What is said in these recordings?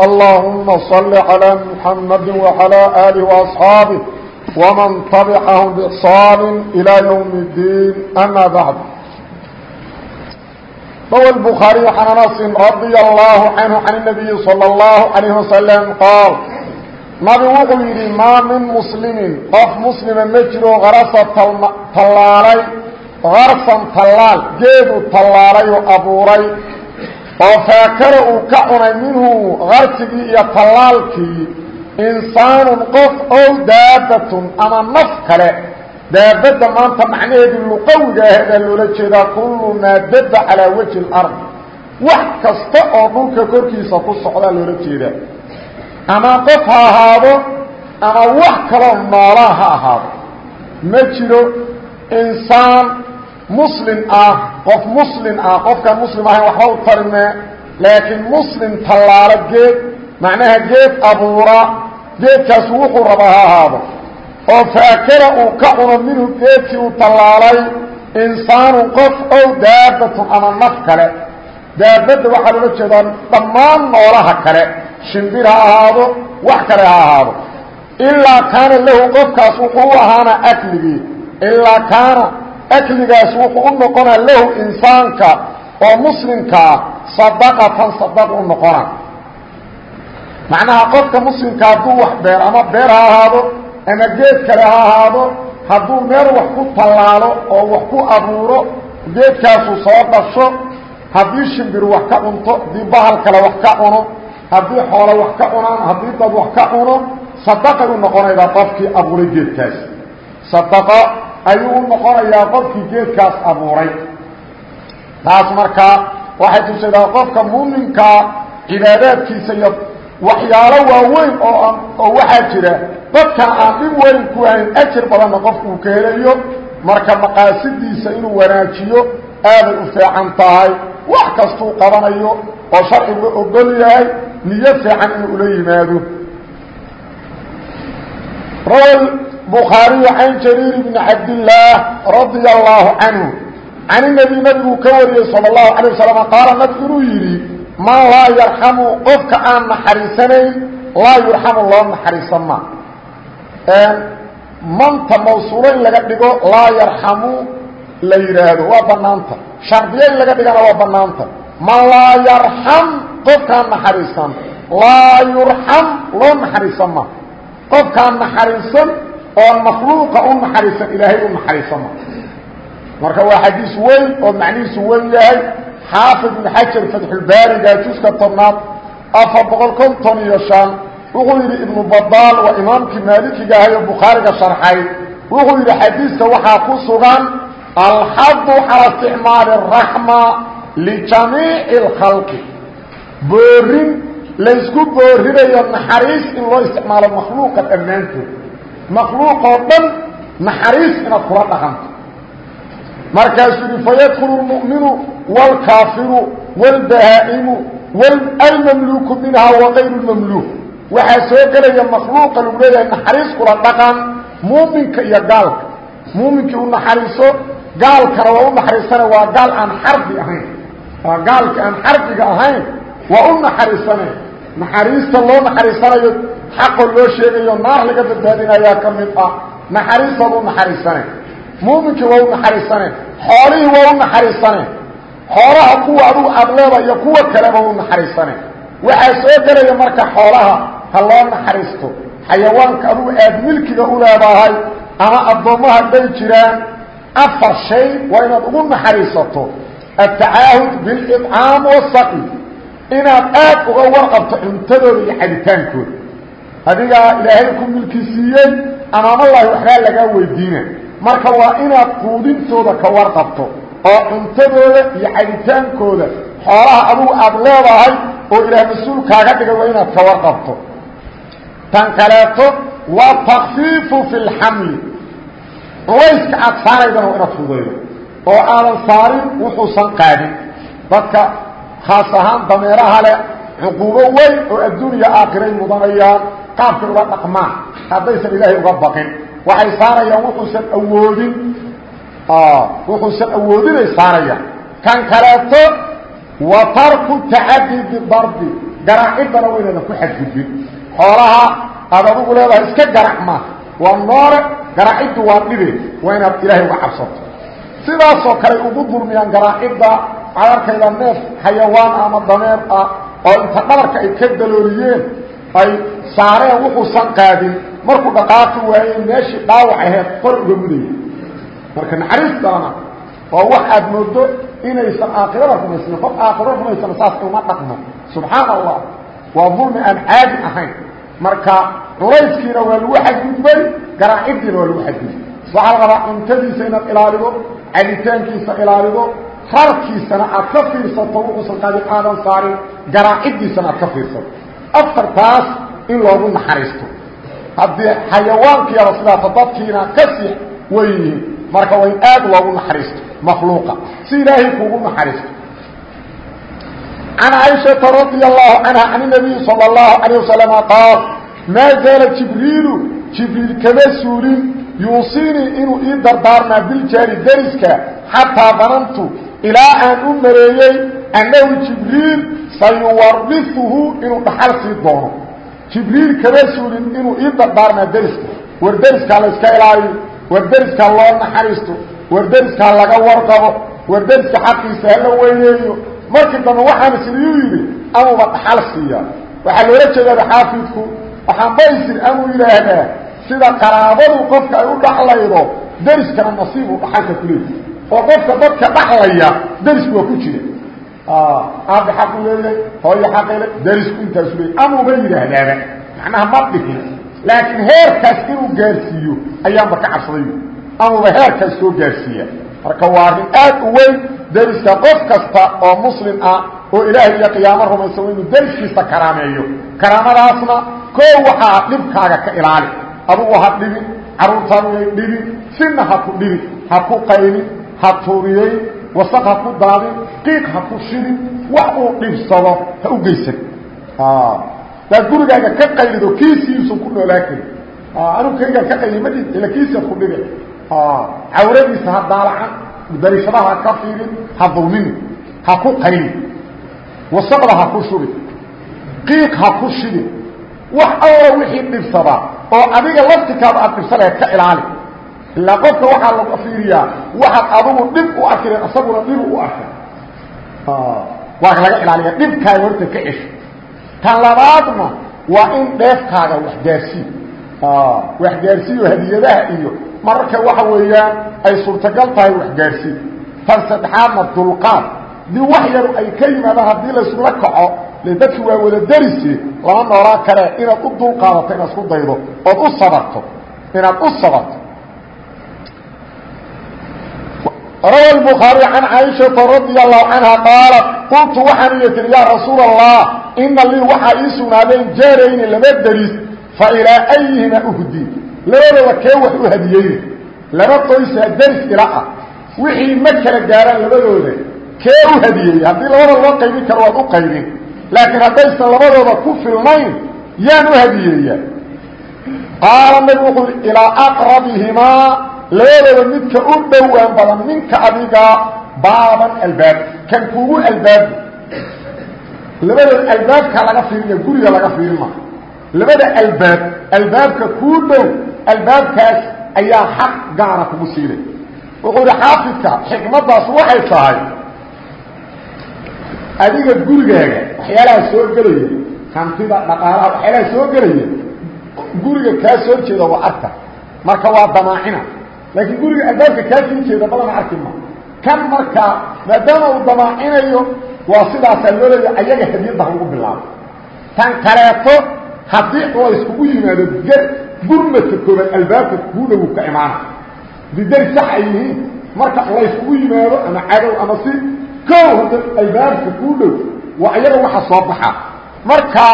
اللهم صل على محمد وعلى آله وأصحابه ومن تبعهم بإحصان إلى يوم الدين أما بعد روى البخاري عن أنس رضي الله عنه عن النبي صلى الله عليه وسلم قال نبي وxuu yidhi maa min muslimiin qof muslima ma jiro karasa tallaalay karsan tallaal geedu tallaalay oo abuuray oo faakara uu ka cunay minhu karsigii iyo tallaalkii insaanun qof ow daabatun ama naf kale. Daabadda maanta macnaheedii luqawiga aheedaa loola jeedaa kullu maa daba calaa wajhi اlard wax kasta oo dhulka korkiisa ku socdaa loola jeedaa. Ama qof ha ahaado ama wax kaloo noolaa ha ahaado. Ma jiro insaan muslim ah qof muslim ah qofkaan muslim ahayn waxba u tarime laakiin muslim tallaalo geed macnaha geed abuura geedkaasu wuxuu rabaa ha ahaado. Oo faakara uu ka cuno minhu geedkii uu tallaalay insaanun qof ow daabatun ama naf kale. Daabadda waxaa loola jeedaa dhammaan noolaha kale. Shimbir ha ahaado wax kale ha ahaado. Ilaa kaana lahu qofkaas wuxuu u ahaana akligii. Ilaa kaana akligaas wuxuu u noqonaa lahu insaanka oo muslimkaa sadaqatan sadaq u noqona macnaha qofka muslimka hadduu wax beer ama beer ha ahaado ama geed kale ha ahaado hadduu meel wax ku tallaalo oo wax ku abuuro geedkaasu soo dhasho haddii shimbir wax ka cunto haddii bahal kale wax ka cuno haddii xoolo wax ka cunaan haddii dad wax ka cuno sadaqay u noqonaydaa qofkii abuuray geedkaas sadaqo ayuu u noqonayaa qofkii geedkaas abuuray. Taas markaa waxay tusadaa qofka muuminkaa cibaadaadkiisa iyo waxyaalo waaweyn oo oo waxaa jira dadkana aan dhib weyn ku hayn ajar badanna qofku ka helayo marka maqaasidiisa inuu wanaajiyo aaday u fiican tahay wax kastuu qabanayo oo sharcigu ogol yahay niyo fiican inuu ula yimaado bukhaariyu can jariir bni cabdillaah radia allaahu canhu can inabi nabiguu ka wariyey sala allahu calay wasalam qaala nabigu inuu yidhi man laa yarxamu qofka aan naxariisanayn laa yurxamu loo naxariisan ma. Manta mawsuulo in laga dhigo laa yarxamu la yidhaahdo waa banaanta shardiyo in laga dhigana waa banaanta man laa yarxam qofkaan naxariisan. Laa yurxam loo naxariisan ma. Qofkaan naxariisan oo makhluuqa u naxariisan ilaahay u naxariisama marka waa xadiis weyn oo macnihiisu weyn yahay. Xaafid ibn xajar fatxulbaariga juska tobnaad afar boqol konton iyo shan wuxuu yidhi ibnu badaal waa imaamkii maalikiga ahay oo bukhaariga sharxay. Wuxuu yidhi xadiiska waxaa ku sugan alxadu cala isticmaali araxma lijamiici اlkhalqi boorin laysku boorinayo naxariis in loo isticmaalo makhluuqa dhammaantood makhluuqoo dhan naxariis inaad kula dhaqanto. Markaasuu yihi fayadkulu lmu'minu wاlkaafiru wاlbahaa'imu almamluuku minha waqayru lmamluuk waxaa soo gelaya makhluuqa lagu leeyahay naxariis kula dhaqan muuminka iyo gaalka. Muuminkii u naxariiso gaalkana waa u naxariisana waa gaal aan xarbi ahayn. Waa gaalka aan xarbiga ahayn waa u naxariisane. Naxariista loo naxariisanayo xaqoo loo sheegayo naar laga badbaadinayaa ka mid ah. Naxariistaad u naxariisane. Muuminkii waa u naxariisane. Xoolihii waa u naxariisane. Xoolaha kuwa adugu aad leeda iyo kuwa kaleba u waxaa soo gelaya marka xoolaha ha loo naxariisto. Xayawaanka adugu aad milkiga u leedahay ama addoommaha hadday jiraan. Afar shay waa inaad ugu naxariisato. Atacaahud bilidcaam wasaqi inaad aad uga warqabto cuntadooda iyo cabitaankooda adigaa ilaahay ku milki siiyey amaamallaahi waxbaa lagaa weydiina marka waa inaad quudintooda ka warqabto oo cuntadooda iyo cabitaankooda xoolaha adugu aad leedahay oo ilaah mas'uul kaaga dhigay waa inaad ka warqabto. Tan kaleeto waa takfiifu fi lxamli culayska aad saaraydana waa inaad fudaydo oo aadan saarin wuxuusan qaadin. Dadka khaas ahaan dameeraha leh cuquubo weyn oo adduuniya aakhiray mudanayaan qaabkay uga dhaqmaan haddaysan ilaahay uga baqin. Waxay saarayaan wuxuusan awoodin wuxuusan awoodinay saarayaan. Kan kaleeto wa tarku tacadi bidarbi garaaciddana waa inaadan ku xadgudbin. Xoolaha aad adugu leedahay iska garac ma waa noole garaaciddu waa dhibe waa inaad ilaahay uga cabsato. Sidaasoo kale ugu dulmiyaan garaacidda cadarkayda neef xayawaan ama dameer ah oo inta dhabarka ay saareen wuxuusan qaadin. Markuu dhaqaaqi waayey meeshii dhaawac aheed qor uga mudaya marka naxariis dalana oo wax aad moodo inaysan aakhirada rumaysnin qof aakhiro rumaysana saas uma dhaqmo. Subxaan allah waa dulmi aan caadi ahayn. Marka culayskiina waa lagu xadgudbay garaaciddiina waa lagu xadgudbay. Waxaa la rabaa cuntadiisa inaad ilaalido cabitaankiisa ilaalido rarkiisana aad ka fiirsato wuxuusan qaadin aadan saarin garaaciddiisana aad ka fiirsato afartaas in loogu naxariisto. Haddii xayawaankiaba sidaasa dadkiina ka sii way yihiin marka waa in aad loogu naxariisto makhluuqa. Si ilaahay kuugu naxariisto. Can caaishaa radia allahu canha can nabiyi sala allahu calayh wasalama qaal maa zaala jibriilu jibriil kama suulin yuusinii inuu ii dardaarmaa biljaari dariska xataa danantu ilaa aan u mareeyey annahu jibriil sayuwarifuhu inuu dhaxal sii doono jibriil kama suulin inuu ii dardaarmaa deriska war deriskaa la iska ilaaliyo war deriskaa loo naxariisto war deriskaa laga warqabo war deriska xaqiisa hala weyneeyo markii dambe waxaan isiriyuu yidhi amuba dhaxal siiya waxaa loola jeedaa xaafidku waxaan baysir amuu yidhaahdaa sida qaraabadu qofka ay u dhaxlaydo deriskana nasiibu dhaxalka kuleeyi oo qofka dadka dhaxlaya derisku waa ku jira aabi xaqu leeyahay hooyo xaqile derisku intaasu leeyay amuuba yidhaahdaaba macnaha ma dhihin laakiin heerkaas inuu gaarsiiyo ayaanba ka cabsaday amuuba heerkaas soo gaarsiiya marka waa arrin aad u weyn deriska qof kasta oo muslim ah oo ilaahay iyo qiyaamo rumaysan inuu deriskiisa karaameeyo karaamadaasna koo waxaa dhibkaaga ka ilaali adugu ha dhibin carruurtaadu yay dhibin sinna ha ku dhibin ha ku qaylin ha tuuriyeyn wasaq ha ku daadin qiiq ha ku shidin wax uu dhibsado ha u geysan. Daad gurigaaga ka qaylido kiisiisun ku noolaa kari anuu kaygaan ka qayli madid ila kiisiad ku dhibe. Cawradiisa ha daalacan darishadaha ha ka fiirin ha dulmini ha ku qaylin wasaqda ha ku shubin qiiq ha ku shidin wax alla wixii dhibsada oo adiga laftikaada aad dhibsanayd ka ilaali. Ilaa qofka waxaa laga fiiriyaa waxaad adugu dhib u arkireen isaguna dhib u arkay waa laga ilaaliya dhibkaaga horta ka cesho tan labaadna waa in dheefkaaga waxgaarsii waxgaarsiiyo hadiyadaha iyo mararka waxa weeyaan ay suurtagal tahay waxgaarsii tan saddexaadna dulqaad. Dii wax yar ay ka yimaadaan haddii laysula kaco le dadki waa wada derisi lama noolaa kale inaad u dulqaadato inaad isku daydo ood u sabarto inaad u sabarto rawa الbخaarي can caaishaةa radي الlahu canha qaalat qultu waxaan iyo tiri yaa rasuul الlah ina lii waxaa ii sugnaadeen jaarayni laba deris fa ilaa ayihima uhdi labadooda kee wax u hadiyeyne laba qoysaa deris ila ah wixii ma kala gaaraan labadooda kee u hadiyeeyey haddii labada loo qaybin karo waad u qaybin laakiin haddaysan labadooda ku filnayn yaan u hadiyeeyaa qaala nabi wuxuu i ilaa aqrabihimaa labadooda midka u dhowaan badan ninka adiga baaban albaab kan kuugu albaabu labadooda albaabka laga fiiriya guriga laga fiirin maa labada albaab albaabka kuu dhow albaabkaas ayaa xaq gaara kugu siinay. Wuxuu ihi xaafidka xikmaddaas waxay tahay. Adiga gurigaaga waxyaalaha soo gelaya hantida dhaqaalaha waxyaalaha soo gelaya guriga kaa soo jeeda waa arka. Marka waa damaacina laakiin guriga albaabka kaa sii jeeda badana arki ma. Kan markaa maadaama uu damaacinayo waa sidaasaa loo leeya ayaga hadiyadda ha ugu bilaabo. Tan kaleeto haddii layskugu yimaado gurmadka koobaad albaabka kuu dhow ka imaana. Didari sax ay yihiin marka layskugu yimaado ama cadow ama si o hadda albaabka kuu dhow waa iyaga waxa soo baxa. Marka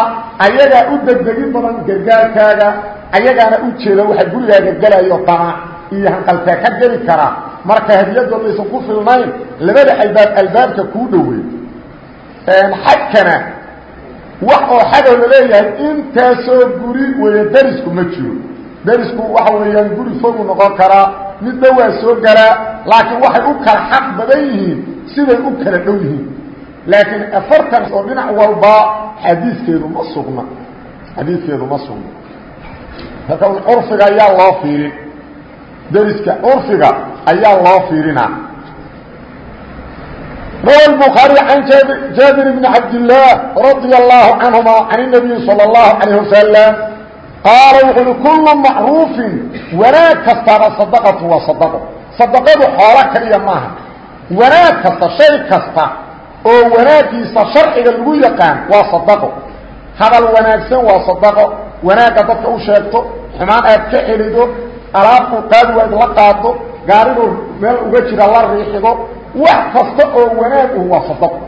ayagaa u degdegin badan gargaarkaaga ayagaana u jeeda waxa gurigaaga gelayo damac iyo hanqaltaa ka geli karaa marka hadiyadooda aysan ku filnayn labada albaab albaabka kuu dhowey xadkana wax oo xadow la leeyahay intaasoo guri weeye darisku ma jiro. Darisku waxa weeyaan guri fogu noqon karaa midba waa soo galaa laakiin waxay u kala xaq badan yihiin siday u kala dhow yihiin. Laakiin afartan oo dhinac walba xadiiskeedu ma sugna. Xadiiskeedu ma sugna. Marka curfiga ayaa loo fiirin deriska curfiga ayaa loo fiirinaa rawa الbخaarي can jaabir bn cabdالlah radي الlahu canهuma can النabiyi salى الlahu عalيه wasaلم qaala wuxu uhi kulu macruufin wanaag kastaaba sadaqatu waa sadaqo sadaqadu xoolo kaliya maaha wanaag kasta shay kasta oo wanaagiisa sharciga lagu yaqaan waa sadaqo hadal wanaagsan waa sadaqo wanaagga dadka u sheegto xumaan aad ka celido alaabku qaadi waad la qaado gaaridu meel uga jira la riixido wax kasta oo wanaag uh waa sadaqo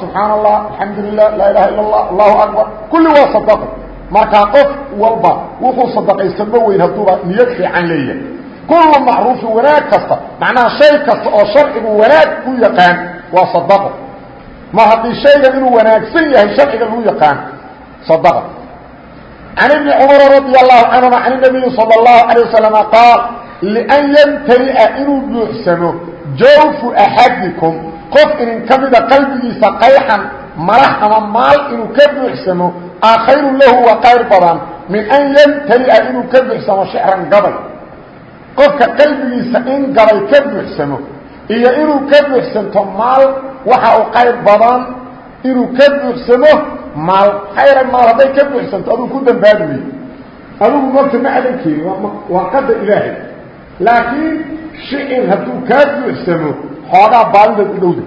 subxaan allah alxamdu lilah laa ilaha illa allah allahu akbar kulli waa sadaqo. Markaa qof walba wuxuu sadaqaysanba weyn hadduuba niyad fiican leeyahay. Kullu macruufin wanaag kasta macnaha shay kasta oo sharcigu wanaag ku yaqaan waa sadaqo. Mar haddii shaygan inuu wanaagsan yahay sharciga lagu yaqaan sadaqa ibni cumara radi allahu canhuma can nabiyi sala allahu alay wasalam qaal lian yamtali'a inuu buuxsamo jawfu axadikum qof inin ka mida qalbigiisa qayxan malax ama maal inuu ka buuxsamo a khayrun lahu waa qayr badan min an yamtali'a inuu ka buuxsamo shicran gabay qofka qalbigiisa in gabay ka buuxsamo iyo inuu ka buuxsanto maal buuxsamo maal hadday ka buuxsanto aduu ku dambaabi mayo adigu marta ma adankeeni waa qadar ilaahay. Laakiin shicir hadduu kaa buuxsamo xoogaa baadidaad u dhowda.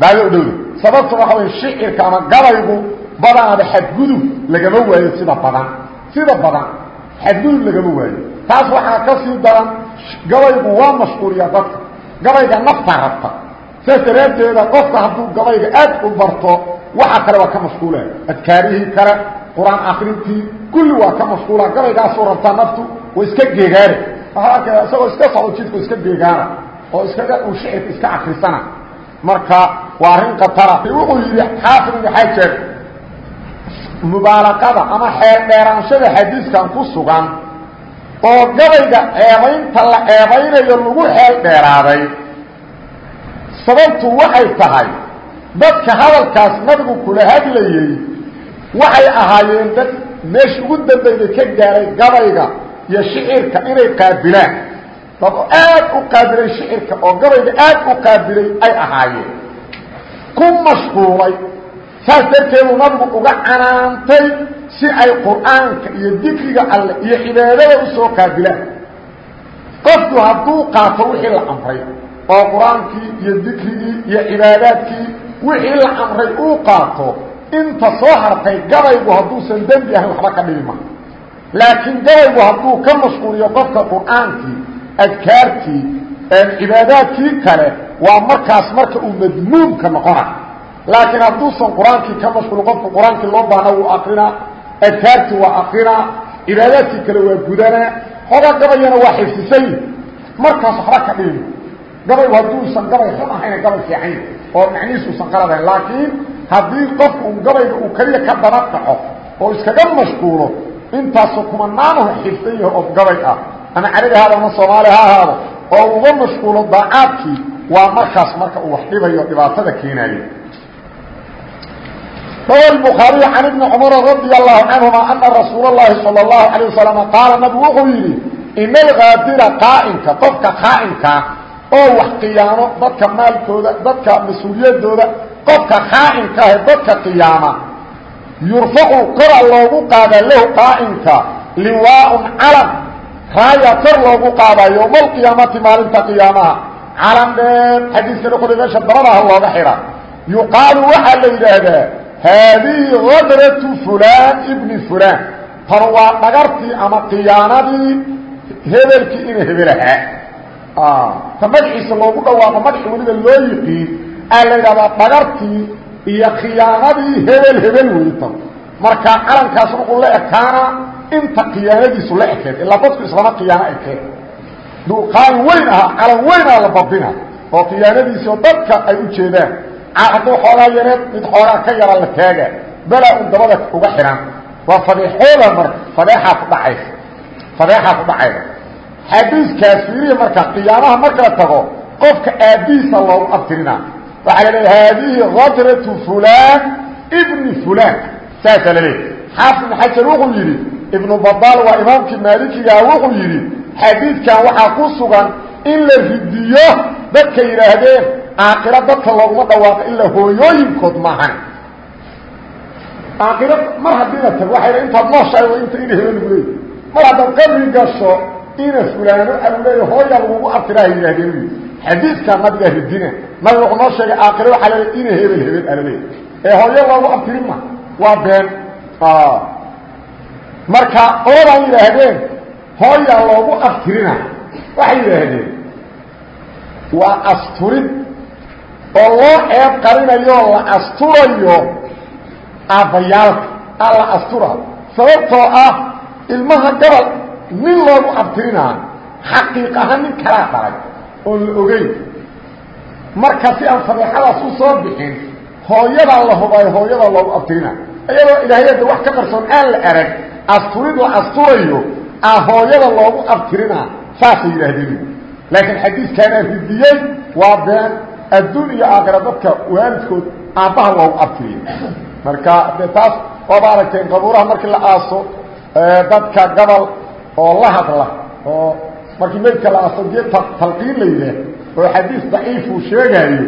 Baadida u dhowda. Sababta waxa way shicirka ama gabaygu badanaaba xadgudub lagama waayo sida badan. Sida badan. Xadgudub lagama waayo. Taas waxaa ka sii daran gabaygu waa mashquuliya dadka. Gabayga nafta rabta saas daraaddeeda qofka hadduu gabayga aad u barto waxa kale waa ka mashquula adkaarihii kale qur'aan akrintii kulli waa ka mashquula gabaygaasuu rabtaa naftu way iska geegaane waxaa arkaya isagoo iska jidku iska geegaana oo iskaga uu shicirka iska akrisana marka waa arrin khatara. Wuxuu yidhi xaafid ibnu xajar mubaalaqada ama xeel dheeraanshada xadiiskan ku sugan oo gabayga ceebaynta la ceebaynayo lagu xeel dheeraaday sababtu waxay tahay dadka hadalkaas nabigu kula hadlayey waxay ahaayeen dad meesha ugu dambayda ka gaaray gabayga iyo shicirka inay qaabilaan. Dad aad u qaabilay shicirka oo gabayga aad u qaabilay ay ahaayeen. Ku mashquulay. Saas darteedu nabigu uga canaantay si ay qur'aanka iyo dikriga alle iyo cibaadada u soo qaabilaan. Qofku hadduu qaato wixii la amray oo qur'aankii iyo dikrigii iyo cibaadaadkii wixii la amray uu qaato inta soo hartay gabaygu hadduusan dembi ahayn waxba ka dhibi ma laakiin gabaygu hadduu ka mashquuliyo qofka qur'aankii adkaartii cibaadaadkii kale waa markaas marka uu madmuumka noqona laakiin hadduusan qur'aankii ka mashquulin qofka qur'aankii gabaygu hadduusan gabay xun ahayna gabay fiican oo macnihiisuusan qaladayn laakiin haddii qofku uu gabayga uu keliya ka daba dhaco oo iskaga mashquulo intaasu kumanaanahu xifdan yaho oo gabay ah ama carabi haado ama soomaali ha ahaado oo uga mashquulo daacaadkii waa markaas marka uu wax dhibayo dhibaatada keenaayo rawa الbخaariي can ibni cmr radي الlahu canهuma ana rasuul الlahi salى الlahu عalيه wasalam qaala nabigu wuxuu yidhi ina algaadira qaa'inka qofka qaa'inkaa oo wax qiyaamo dadka maalkooda dadka mas'uuliyadooda qofka qaa'inka ahe dadka qiyaama. Yurfacu kora loogu qaadaa lahu qaa'inka liwaaءun calam raaya kor loogu qaadaa yowma alqiyaamati maalinta qiyaamaha. Calam dheer xadiiskana qori meesha dabadaha looga xidha. Yuqaalu waxaa la yidhaahdaa haadihi hadratu fulaan ibni fulaan. Tan waa dhagartii ama khiyaanadii hebelkii ina hebelahaa ta magaciisa loogu dhawaaqo magaci weliba loo yiqiin aa la yidhahdaa dhagartii iyo khiyaamadii hebel hebel weytan marka calankaas wuxuu la ekaanaa inta khiyaanadiisu la ekeed ilaa dadku islama khiyaano ekeed duqaan weyn aha calan weyn aha la babina oo khiyaanadiisi oo dadka ay u jeedaan. Hadduu xoogaa yareed mid xoogaa ka yara la taaga belaa un dabada uga xihan waa fadeexooda marka fadeexaa ku dhacaysa. Fadeexaa ku dhacaysa xadiiskaas fiiriya marka qiyaamaha marka la tago qofka aabbihiisa loogu abtirinaa waxaa la haadihi hadratu fulaan ibni fulaan. Saasaa la leeya xaafid ibn xajar wuxuu yidhi ibnu badaal waa imaamkii maalikigaa wuxuu yidhi xadiidkan waxaa ku sugan in la ridiyo dadka yidhaahdeen aakiro dadka looguma dhawaaqo ilaa hooyooyinkood maahan aakiro mar haddii la tago waxay intaad nooshahay inta ina helo lagu ina fulaano au leeya hooyaa lagugu abtiraha yidhahdeen xadiidkaa nabigaa ridina nabiga wuxuu noo sheegay aakiro waxaa leeya ina hebel hebel alaleey ee hooyo loogu abtirin ma waa been marka qoladan yidhaahdeen hooyaa loogu abtirina waxay yidhaahdeen waa asturid oo loo ceeb qarinayo la asturayo aabbayaalka alla astura sababtoo ah ilmaha gabal nin loogu abtirinaa xaqiiq ahaan nin kalaa dhalay oon la ogeyn. Marka si aan fadeexadaas u soo bixin hooyadaa la hubaayo hooyadaa loogu abtirina iyadoo ilaahayada wax ka qarsoon aan la arag asturid la asturayo a hooyada loogu abtirinaa saasay yidhaahdeen. Laakiin xadiiskaanaa ridiyey waa been adduun iyo aakhira dadka waalidkood aabbaha loogu abtiriyo marka de taas waaba aragteen qabuuraha markii la aaso dadka gabal oo la hadla oo markii meydka la aaso dee talqiin la yidhaah oo xadiis daciifuu sheegaayo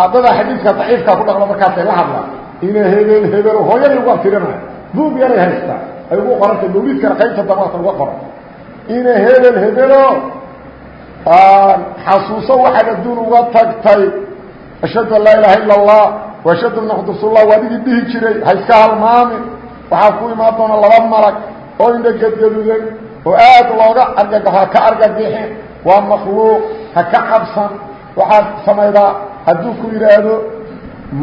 aabada xadiiska daciifkaa ku dhaqlo markaasay la hadlaan. Ina hebel hebel hooyadii ugu abtirinayo buug yaray haystaa ay ugu qorantay mawlidkana qaybta damata uga qoran. Ina hebel hebelo! Xasuuso waxaad adduun uga tagtay ashhadu an laa ilaaha ila allah washhadu anna xudursullah waa adigii dhihi jiray ha iska halmaami waxaa ku imaan doona laba malag oo indha gadgadudan oo aad looga argagaxo ha ka argagixin waa makhluuq ha ka cabsan. Waxaad samaydaa hadduu ku yidhaahdo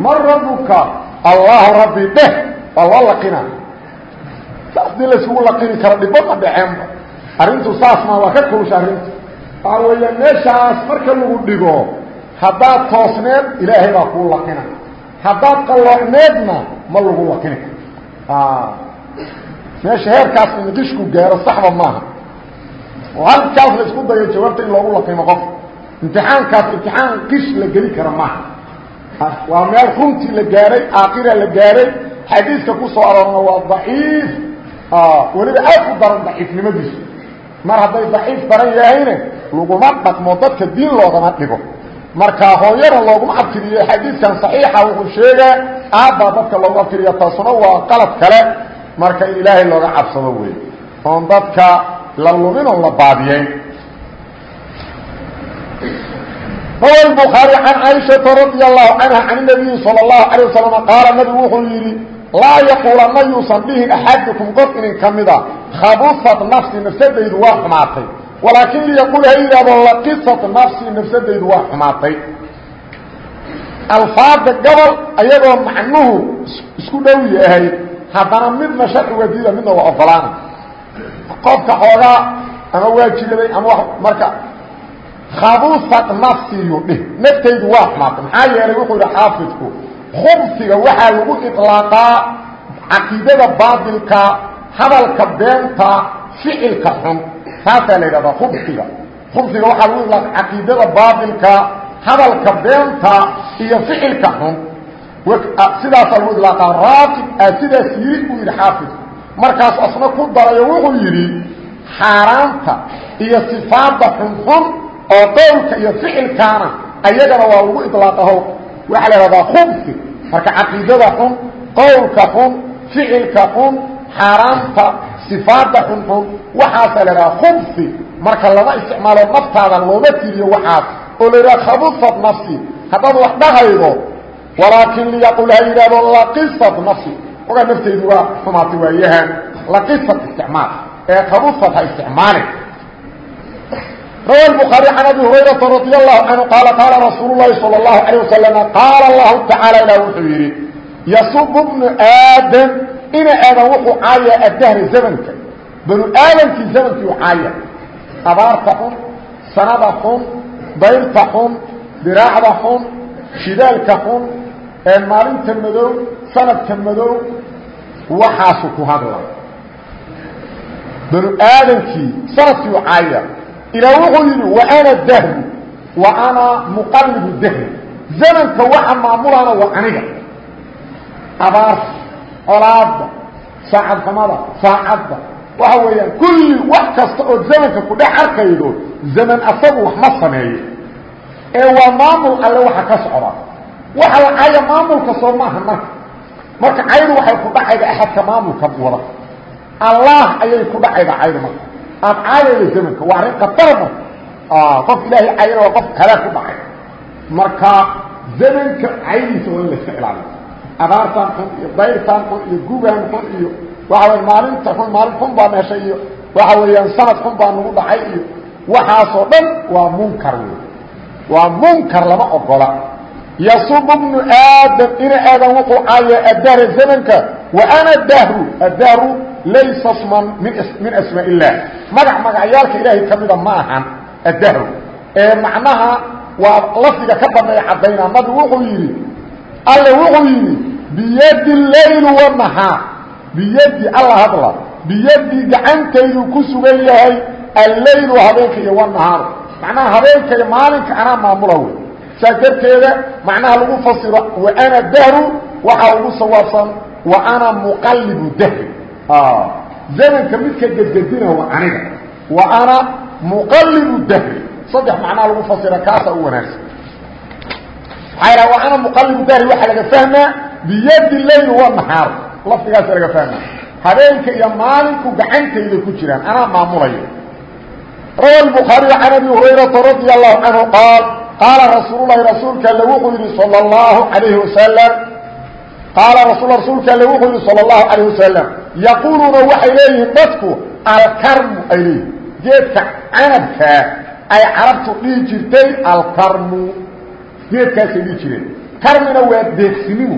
man rabuka allahu rabbi dheh waa loo laqina haddii laisugu laqini karo dhibba ma dhaceenba arrintu saas maa waa ka kulusha arrintu. Waxaa weeya meeshaas marka lagu dhigo haddaad toosneed ilaahay baa kuu laqina haddaad qalloocneedna ma lagu laqini meesha heerkaas in qishku gaaro saxba maaha. Oo halkaas la isku dayo jawaabta in loogu laqimo qof. Imtixaankaas imtixaan qish la geli kara maaha. Waa meel runtii la gaaray aakira la gaaray xadiiska ku soo aroorna waa daciif. Weliba aad u daran daciifnimadiisu. Mar hadday daciif daran yahayne laguma dhaqmo dadka diin loogama dhigo. Marka hooyana looguma abtiriyo xadiidkan صaxiixa wuxuu sheegaa aabbaa dadka loogu abtiriya taasuna waa qalad kale marka in ilaahay looga cabsado wey oon dadka la lumin oon la baadiyeyn rawa الbخaarي can caiشhaةa radي الlahu canha can النabiyi salى الlahu عalيه wasalam qaala nabigu wuxuu yidhi laa yaquulanna yuusan dhihin axadukum qof inin ka mida khabusat nafsi nafsadaydu waa xumaatay walaakin liyaqul ha yidhahdo laqisat nafsii nafsadaydu waa xumaatay alfaada gobol ayagoo macnuhu isku dhow yahay haddana midna sharciga diida midna waa ogolaana qofka xoogaa ama waa jiraday ama marka khabusat nafsiyu dhih naftaydu waa xumaatay maxaa yeelay wuxuu yidhi xaafidku khubsiga waxaa lagu iطlaaqaa caqiidada baatilka hadalka beenta ficilka xun. Taasaa la yidhahdaa khubsiga. Khubsiga waxaa lagu ilaaqa caqiidada baatilka hadalka beenta iyo ficilka xun sidaasaa lagu raatib aa sidaas yiri uu yidhi xaafid. Markaas asna ku darayo wuxuu yidhi xaaraanta iyo sifaadda xunxun oo qowlka iyo ficilkaana ayagana waa lagu ilaaqa waxaa la ihahdaa khubsi. Marka caqiidada xun qowlka xun ficilka xun xaaraanta sifaada xunxun waxaasaa la idhaha khubsi. Marka lama isticmaalo naftaada looma tiriyo waxaas oo la yidhaha khabusad nafsi haddaad wax dhahaydo walaakin liyaqul ha yidhahdo laqisat nafsi. Ogaa naftaydu waa xumaatay waayahan laqisat isticmaal. Ee kabusat ha isticmaale rawa bukhaari can abi hurayrata radi allahu canhu qaala qaala rasuulu llahi sala allahu calayh wasalama qaala allahu tacala ilah wuxuu yidhi yasubu bnu aadam ina aadan wuxuu caayaa addahra zamanka. Banu aadamkii zamankii u caaya abaarta xun sanada xun dayrta xun diraacda xun shidaalka xun maalinta madow sanadka madow waxaasu ku hadla. Banu aadamkii sanadkiiu caaya ilaa wuxuu yidhi wa ana dahru wa ana muqallibu dahri. Zamanka waxa maamulana waa aniga. Abaarta colaadda saacad xumada saacadda. Waxa weeyaan kulli wax kasta oo zamanka ku dhex arkaydo zaman asagu wax ma sameeyo. Ee waa maamul alle waxa ka socda waxa la caya maamulka soo maaha marka. Marka caydu waxay ku dhacayda axadka maamulka wada. Allah ayay ku dhacayda caydu marka. Aad caayayda zamanka waa arrin khatara marka. Qof ilaahay cayana waa qof halaag ku dhacay. Marka zamanka caydiisa waa in la iska ilaaliyo abaartaan xun iyo dayrtaan xun iyo gugaan xun iyo waxa wey maalinta xun maalin xun baa meeshay iyo waxa weeyaan sanad xun baa nagu dhacay iyo waxaasoo dhan waa munkar wey waa munkar lama ogola yasubu bnu aadam ina aadan wuxuu caaya adahra zamanka wa ana dahru adahru laysa sman min asmaa illah magac magacyaalka ilaahay ka mida ma ahan adahru ee macnaha waa lafdiga ka dambeeya caddaynaa nabigu wuxuu yidhi alle wuxuu yidhi biyadi leyl wanahaar biyadi alla hadla biyadi gacantaydu ku sugan yahay alleylu saas darteeda macnaha lagu fasiro waana dahru waxaa ugu sawaabsan waana muqallibu dahri. Ah, zamanka midka gedgedina waa aniga. Waana muqallibu dahri. Saddex macnaha lagu fasira kaasaa u wanaagsan. Maxaa wa ana muqallibu dahri waxaa laga fahmaa biyadi layl wa nahaar. Lafdigaasa laga fahmaa. Habeenka iyo maalinku gacantayda ku jiraan anaa maamulayo. Rawa bukhaariy can abi hurayrata radi allahu canhu qaal qaala rasuululahi rasuulka all wuxuu yihi sal اllahu alayhi wasalam qaala rasu rasuulka all wuxuu yihi sal اllahu alayh wasalam yaquuluuna waxay leeyihiin dadku alkarmu ay leeyihiin geedka canabkaa ay carabtu dhihi jirtay alkarmu geedkaasay dhihi jireen karmina waa deeqsinimu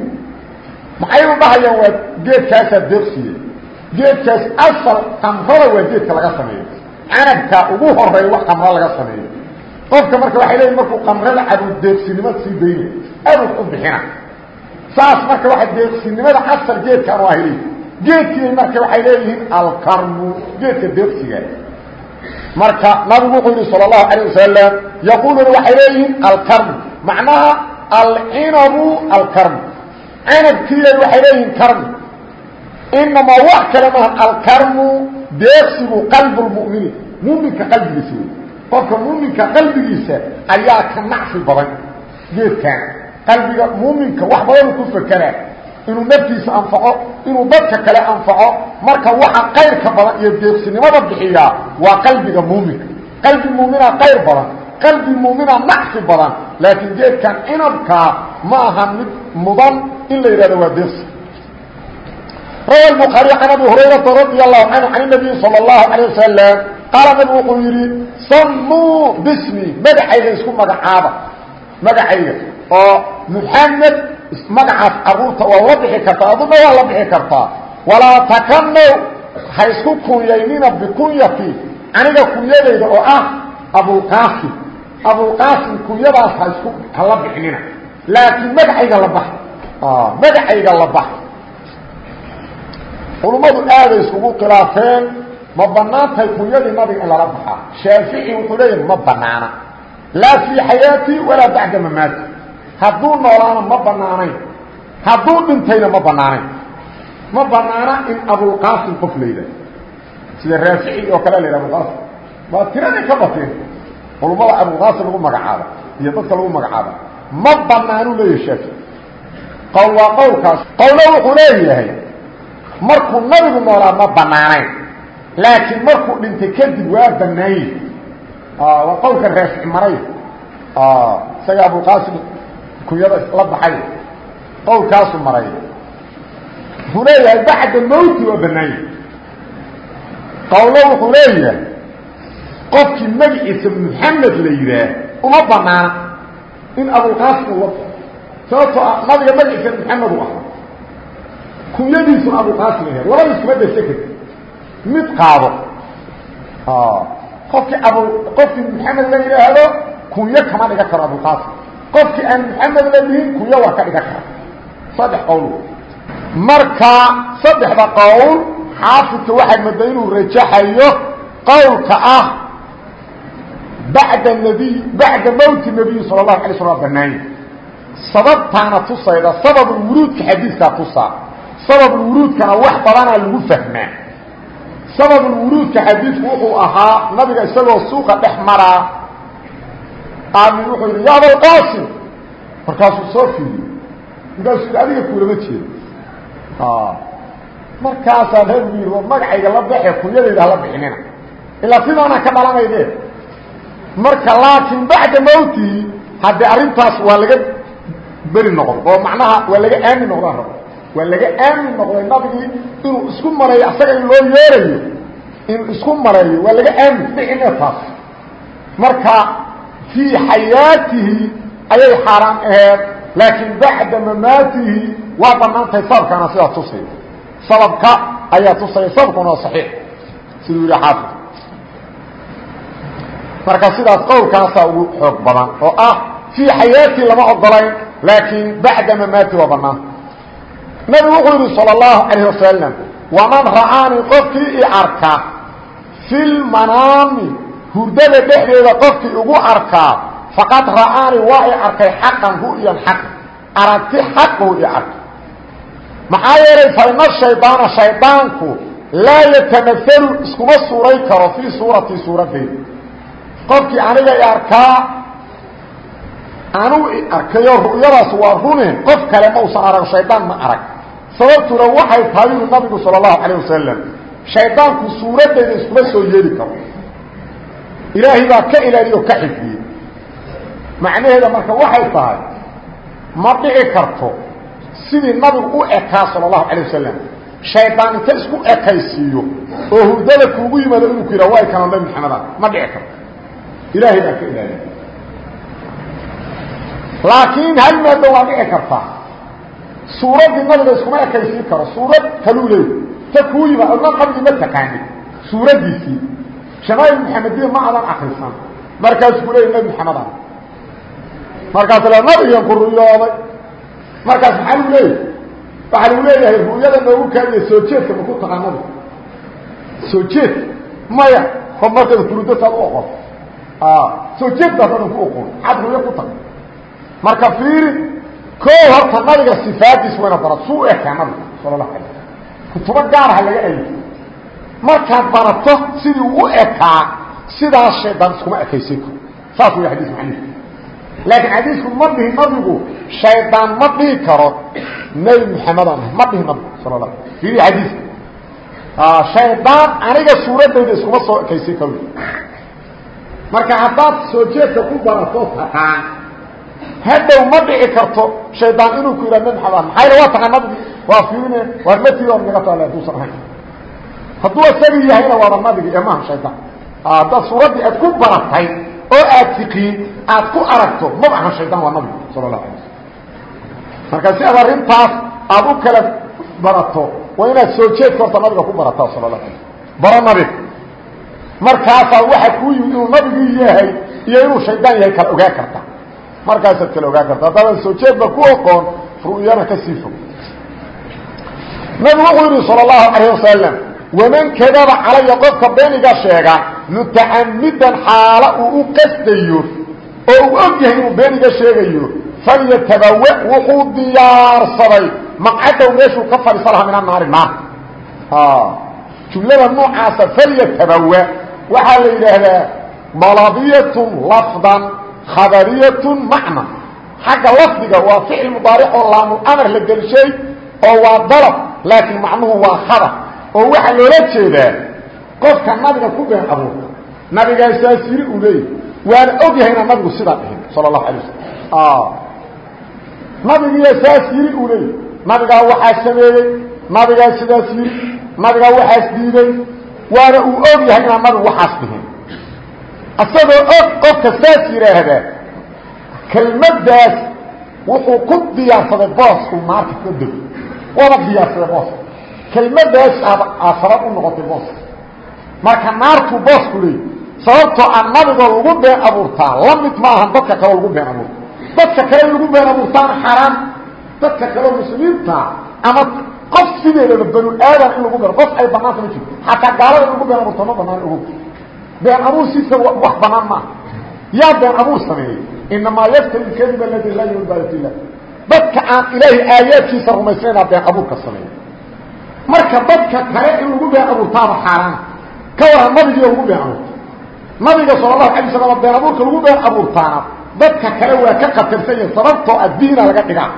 maxay u dhahayaan waa geedkaasaa deeqsiye geedkaas asal kamrada waa geedka laga sameeyo canabkaa ugu horreeya wax kamra laga sameeyo qofka marka waxay leeyihin markuu kamrada cadu deeqsinimo sii daynay abud u bixina saas marka waa deeqsinimada asal geedkaan waa heli geedkii marka waxay leeyihiin alkarmu geedka deeqsiga marka nabigu wuxuu yihi salى الlahu عalيه wasalam yaquuluuna waxay leeyihiin alkarmu macnaha alcinabu alkarmu canabkiiya waxay leeyihiin karmu inamaa wax kale maaha alkarmu deeqsigu qalbu lmumini muminka qalbigiisa wey qofka muuminka qalbigiisa ayaa ka nacfi badan geedkan qalbiga muuminka wax badanu ku fakeraa inuu naftiisa anfaco inuu dadka kale anfaco marka waxa qayrka badan iyo deeqsinimada bixiyaa waa qalbiga muuminka. Qalbi muuminaa qayr badan qalbi muuminaa nacfi badan laakiin geedkan cinabkaa ma aha mid mudan in la yidhahdo waa deeqsi. Rawa buhaari can abi hurayrata radi allahu canhu can nabiyi sal اllahu alay wasalam qaala nabigu wuxuu yidhi samuu bismi magacayga isku magacaaba. Magacayga oo muxamed magacaas carruurta waa la bixi kartaa aduna waa la bixi kartaa. Walaa takanow ha isku kunyaynina bikunyati aniga kunyadayda oo ah abulqaasim abulqaasim kunyadaas ha isku hala bixinina. Laakiin magacayga la bax. Magacayga la bax. Culummadu aaday iskugu khilaafeen ma bannaan tahay kunyadii nabiga in lala baxaa. Shaafici wuxuu leeyahay ma banaana laa fii xayaati walaa bacda mamaati. Hadduu noolaana ma banaanayn hadduu dhintayna ma banaanayn ma banaana in abulqaasim qof la yidhaah sida raafici oo kale la yidhah abulqaasim waa tiradii ka bateen. Culummada abulqaasim lagu magacaabo iyo dadka lagu magacaabo. Ma banaanuu leeyahay shaafici. Qowl waa qowlkaas. Qowlo wuxuu leeyahay markuu nabigu noolaa ma banaanayn laakiin markuu dhintay kadib waa banaanye waa qowlka raafici maray. Isaga abulqaasim kunyada la baxay. Qowlkaasu maray. Wuxuu leeyahay bacda mowti waa banaanye qowlo wuxuu leeyahay qofkii magaciisa muxamed la yidhaah uma banaana in abulqaasim ula sababtoo ah nabiga magaciisa muxamed u ahaa. Kunyadiisuna abulqaasim ahayd labada iskuma dasa karti mid qaado. Qofkii abu qofkii muxamed la yidhaahdo kunyo kama dhigan karo abulqaasim qofkii aan muxamed la dhihin kunyo waa ka dhigan kara saddex qowl. Marka saddexda qowl xaafidka waxay madda inuu rajaxayo qowlka ah bacda nabiy bacda mowti nabiyi sala allahu alay slam banaanya sababtaana tusayda sababulwuruudka xadiiskaa tusaa sababulwuruudkana wax badanaa lagu fahmaa sababulwuruudka xadiidku wuxuu ahaa nabiga isagoo suuqa dhex maraa. Aamin wuxuu yidhi ya abalqaasim markaasuu soo fiiriye markaasuu yidhi adiga kuulama jeedo markaasaa yidhi war magacayga la baxe kunyadayda hala bixinina. Ilaa sidaana ka dhalanayde marka laakiin bacda mawtihi haddee arrintaas waa laga beri noqday oo macnaha waa laga aamin noqdaan rabo waa laga aamin noqday nabigii inuu isku maleeyo asaga in loo yeerayo. Inuu isku maleeyo waa laga aamin dhicine taas. Marka fii xayaatihi ayay xaaraan aheed laakiin bacda mamaatihi waa banaantahay sababkaana sidaa tusay. Sababka ayaa tusaya sababkuna saxiix. Siduu yihi xaafid. Marka sidaas qowlkaasaa ugu xoog badan oo ah fii xayaatii lama ogolayn laakiin bacda mamaati waa banaanta nabigu wuxuu yidhi salى اllahu calayh wasalam waman ra'aanii qofkii i arka fi lmanaami hurdada dhexdeeda qofkii igu arkaa faqad ra'aanii waa i arkay xaqan ru'yan xaqan aragti xaquu i arkay. Maxaa yeelay faina shaydaana shaydaanku laa yatamaalu iskuma suuray karo fii suuratii suuraddeeda qofkii aniga i arkaa anuu i arkayo ru'yadaas waa rune qof kale ma usan arag shaydaan ma arag sababtuna waxay tahay uu nabigu salى اlahu alيه wasalam shaydaanku suuraddeeda iskuma soo yeeli karo ilaahay baa ka ilaaliye o ka xifdiyey macnaheeda marka waxay tahay ma dhici karto sidii nabigu u ekaa salى اlahu alيه wasalam shaydaan inta isku ekaysiiyo oo hurdada kuugu yimaado inuu ku yidhah way kana nabi maxameda ma dhici karto ilaahay baa ka ilaaliye laakiin hal maada waa dhici kartaa suuraddii nabiga iskuma ekaysiin karo. Suurad kaluu leey ta kuu yima adna nabigii ma taqaanid. Suuraddiisii. Shamaa'il maxamediya ma adan akrisan markaasuu ku leeyay nabi maxamed ah markaas le nabigan ku ruyooday markaas maxaa lagu leeyahay. Waxaa lagu leeyahay ru'yada noogu kaadiya soo jeedka maku taqaa nabiga soo jeedka maya ko markaad kurudataad u oqon. Soo jeedkaas adan ku oqon. Xad ruyo ku taga marka fiiri koo horta nabiga sifaadiis wayna barato suu ekaa nabiga sala allahu alay kutubo gaaraha laga alifo markaad barato sidii u ekaa sidaas shaydaan iskuma ekaysin karo. Saas way xadiis macnihi laakiin xadiisku ma dhihi nabigu shaydaan ma dhihi karo nebi maxamedaan ahay. Ma dhihi nabigu sala la fiiri xadiiska shaydaan aniga suuraddayda iskuma soo ekaysin karo. Marka haddaad soo jeedka ku barato taqaan hadhow ma dhici karto shaydaan inuu ku yidhah nabi maxamed maxayna waa taqaan nabigi waa fiirine waa matiga or naga taale haduusan ahayn hadduu isagii yahayna waaba nabigi ee maaha shaydaan haddaad suuraddii aad ku baratay oo aad tiqiin aad ku aragto maba ahan shaydaan waa nabigu sala allahu alay slam marka si aad arrintaas aad u kala barato waa inaad soo jeedka horta nabiga ku barataa sala la alay baro nabiga markaasaa waxa kuu yimid inuu nabigii yahay iyo inuu shaydaan yahay kala ogaa karta markaasaad kala ogaa karta haddaadan soo jeedba ku oqoon ru'yana ka sii fog nabigu wuxuu yidhi salى الlahu عalيه wasalam waman kadaba calaya qofka beeniga sheega mutacamidan xaalo uu u qasdayo oo uu og yahay inuu beeniga sheegayo falyatabawa wuxuu diyaarsaday maqcadow meeshuu ka fadhiisa lahaa min anaari naar jumlada noocaasa falyatabawa waxaa la yidhaahdaa malabiyatun lafdan khabariyatun macna. Xagga lafdiga waa ficil mudaaric oo laamul-amar la gelshay oo waa dalab laakiin macnuhu waa khabar. Oo waxaa loola jeedaa qofka nabiga ku been abuurka nabigaa saas yiri uu leeyahy waana og yahay inaan nabigu sidaa dhihin sala allahu alay wasalam nabigiiya saas yiri uu leeyahy nabigaa waxaa sameeyey nabigaa sidaas yiri nabigaa waxaas diiday waana uu og yahay inaan nabigu waxaas dhihin isagoo og qofka saas yidhaahdaa kelmaddaas wuxuu ku diyaarsaday boosku naarta ka dego. Waaba diyaarsaday booska. Kelmaddaas aa sabab u noqotay booska. Marka naartuu boosku leey sababtoo a nabigoo lagu been abuurtaa la mid ma dadka kaleo lagu been abuurta dadka kale lagu been abuurtaana xaaraan dadka kaleo muslimiinta ama qof sideedaba banu aadan in lagu been qof ay banaanta ma jirto. Xataa gaalada lagu been abuurta ma banaan og been abuur sisa wax banaan maaha yaa been abuur sameeyey. Inamaa yaftari kadiba aladi laa yumin baadat illah dadka aan ilaahay aayaadkiisa rumaysnaynaa been abuurka sameeya marka dadka kale in lagu been abuurtaaba xaaraan ka waran nabigii lagu been abuurta nabiga sal lahu alay slam been abuurka lagu been abuurtaana dadka kale waa ka khatarsan yahi sababtoo a diina laga dhigaa.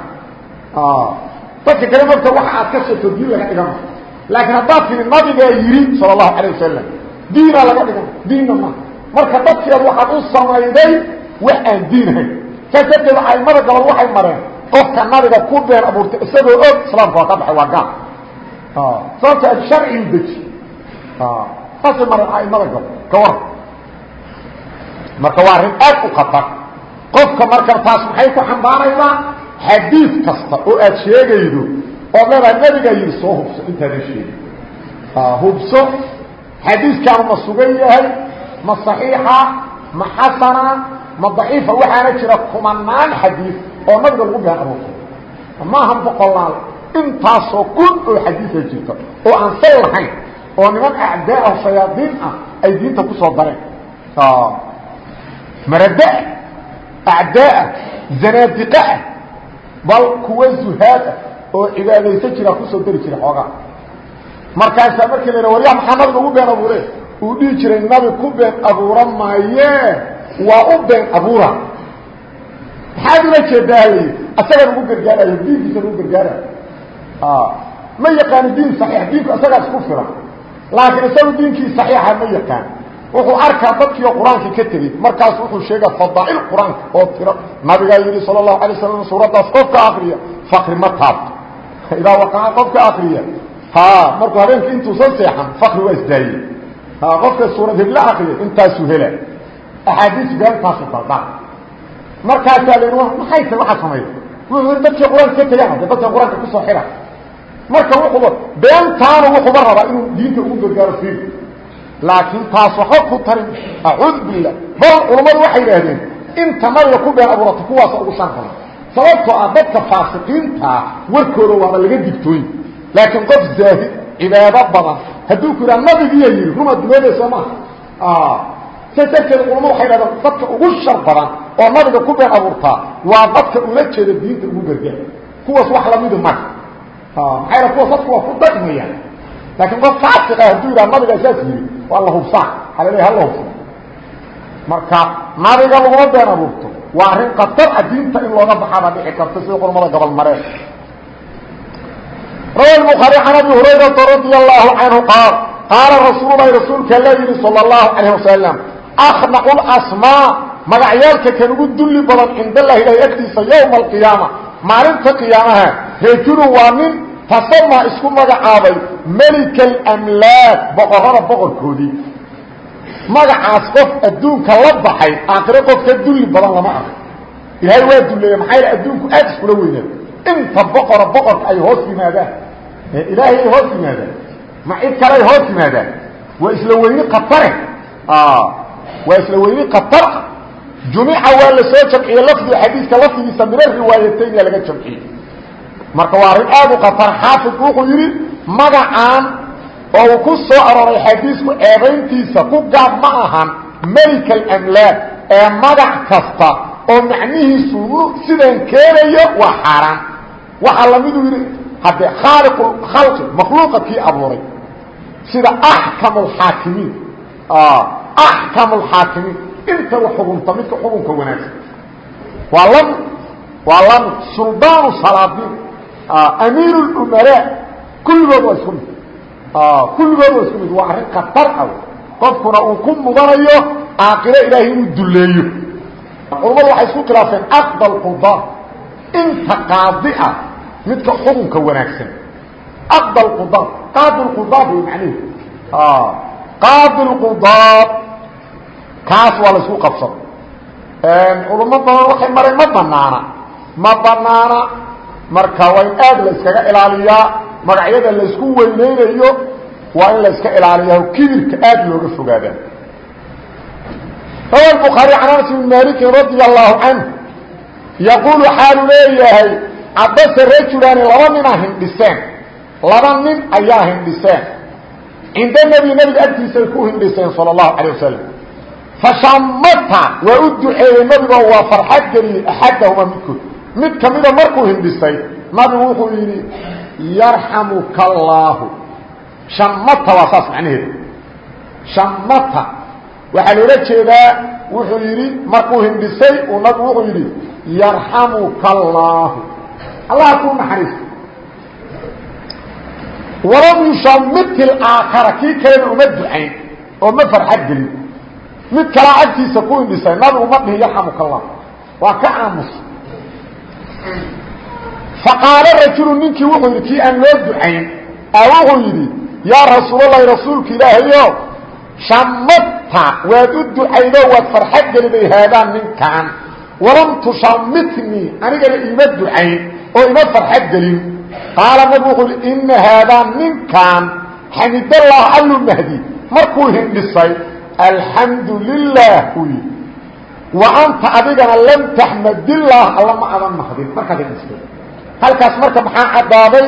Dadka kale marka waxa aad ka sheegto diin laga dhigama laakiin haddaad tiri nabigaa yidhi sal allahu alayh wasalam diina laga dhigama diinna ma. Marka dadkeed waxaad u samayday wax aan diin ahayn saas darteed aimada gabal waxay mareen qofka nabiga ku been abuurtay isagoo og islaamka waa ka baxay waa gaal sababto ad sharcigu deji. Saasay mareen aimada gabal ka war. Marka waa arrin aad u khatar. Qofka marka taas maxay ku xambaaraydaa xadiid kasta oo aad sheegaydo ood leedahay nabigaa yidhi soo hubso intaadan sheegi hubso xadiiskaanu ma sugan yahay ma صaxiixa ma xasana ma daciifa waxaana jira kumanaan xadiid oo nabiga lagu been abuurtay maahan boqolaal intaasoo kun oo xadiida jirta oo aan say lahayn oo niman acdaa ah shayaadiin ah ay diinta ku soo dareen. Marada acdaaa zanaadiqaah bal kuwa zuhaada oo cibaadaysan jiraa ku soo dari jira xoogaa markaasaa markii la waryaa maxaa nabiga ugu been abuure. Uu dhihi jiray nabi ku been abuura maaye waa u been abuura. Maxaad ula jeedaa layi asagan ugu gargaarayo diinkiisa lagu gargaarayo. Ma yaqaani diin saxiix diinku asagaas ku filan. Laakiin isagu diinkii saxiixa ma yaqaan. Wuxuu arkaa dadkii oo qur'aankii ka tegey markaas wuxuu sheegaa fadaa'il qur'aanka oo tiro. Nabigaa yidhi sala allahu alay slam suuraddaas qofka akriya fakri ma taabto. Idaa waqaca qofka akriya ha markuu habeenkii intuusan seexan fakri waa isdaaye qofka suurad hebla akriya intaasuu hela. Axaadiis beentaasu daldaan markaasaa la maxay tahay waxaa samayda wuxuu dadkii qur'aanka ka tegaan de dadka qur'aanka ku soo xira marka wuxuuba beentaanu wuxuuba rabaa inuu diinta ugu gargaaro fiir laakiin taas waxba ku tarin acuudu billah bal culammadu waxay yidhaahdeen inta nabiga ku been abuurata kuwaasa ugu shan badan. Sababtoo ah dadka faasiqiintaa warkooda waaba laga digtooyn laakiin qof zaahid cibaado badan. Hadduu ku yidhaha nabigiiya yidhi rumaad dumeedee soo maha saas darteeda culamadu waxay dhahdeen dadka ugu shar badan oo nabiga ku been abuurtaa waa dadka ula jeeda diinta ugu gargaar. Kuwaas wax lamidi mara maxaa kuwaas dadku waa ku dhaqmayaan laakiin qof faasiqa hadduu yidhaha nabigaa saas yidhi waa la hubsaa waaa la leeya hala hubsa marka nabiga laguma been abuurto. Waa arrin khatar a diinta in looga baxaaba dhici karta sida culamada gobol mareen rawa الbخaarي can abi hurayraa radي الlahu canhu qaal qaala rasuul lahi rasuulka la yihi salى الlahu عalيه wasalam aknaq اasmاa magacyaalka kan ugu dulli badan cind allahi ilahi agtiisa ywma اlqiyaama maalinta qiyaamaha rajulu waa nin tasamaa isku magacaabay melika اlamlaak boqorada boqorkoodii magacaas qof adduunka la baxay aakhiro qof ka dulli badan lama arko ilaahay waa dulleeya maxaa yal adduunku aad iskula weynaan inta boqora boqorka ay hoos yimaadaan. Ilaahay ay hoos yimaadaan. Ma cid kale ay hoos yimaadaan. Waa isla weyni katare waa isla weyni katar ah jumica waa la soo jamciye lafdiga xadiiska lafdigiisa mina riwaayatayn yaa laga jamciyey marka waa arrin aad u khatar xaafidku wuxuu yidhi magacaan oo uu ku soo arooray xadiisku eedayntiisa ku gaab ma ahan melika alamlaak ee magac kasta oo macnihiisu sidaan keenayo waa xaaraan waxaa lamiduu yidhi hadde khaaliqu khalqi makhluuqa kii abuuray sida axkam alxaakimiin axkam alxaakimiin inta la xugunta midka xukunka wanaagsan. Waa lam waa lam suldaanu salaadiin amiir اlumaraa kulligood waa isku mid. Kulligood waa isku mid waa arrin khatar ah. Qofkuna uu ku mudanayo aakiro ilaahay inuu duleeyo culammadu waxay isku khilaafeen aqda alqudaa inta qaadi ah midka xukunka wanaagsan. Aqda alqudaa qaadi lqudaa bay macnihi. Qaadi lqudaa kaas waa laysku qabsada culamo badan waxay mareen ma banaana ma banaana. Marka waa in aad la iskaga ilaaliyaa magacyada laysku weyneynayo waa in la iska ilaaliyaa kibirka aad looga fogaadaa rawa bukhaari can anas bn malikin radia allahu canhu yaquulu xaalu leeyahay cabase rajulaani laba nina hindhiseen laba nin ayaa hindhiseen cinda nebi nebiga agtiisay ku hindhiseen sal اlahu alيه wasalam fashamata waa u duceeyey nabigoo waa farxad geliyey axadahuma midkood mid kamida markuu hindhisay nabigu wuxuu yidhi yarxamuka allaahu shamata waa saas macnaheedu shamata waxaa loola jeedaa wuxuu yidhi markuu hindhisay uu nabigu wuxuu yidhi yarxamuka allaahu allah kuu naxariista walam yushamit ilaakara kii kalena uma ducayn oo ma farxad gelin. Mid kalaa agtiisa ku hindhisay nabigu ma dhihin yarxamuka allah waa ka aamus. Faqaala rajulu ninkii wuxuu yidhi kii aan loo ducayn? A wuxuu yidhi yaa rasuulalahi rasuulka ilaahayo shamadta waad u ducaydo waad farxad geliday haadaan ninkan. Walam tushamitnii anigana iima ducayn oo ima farxad gelin qaala nabigu wuxuu ina haadaan ninkan xamidallah allu mahdi markuu hindhisay alxamdu lilah buu yidhi wa anta adigana lam taxmadillaah alla ma adan mahdin. Markaad hindhistay halkaas marka maxaa caddaaday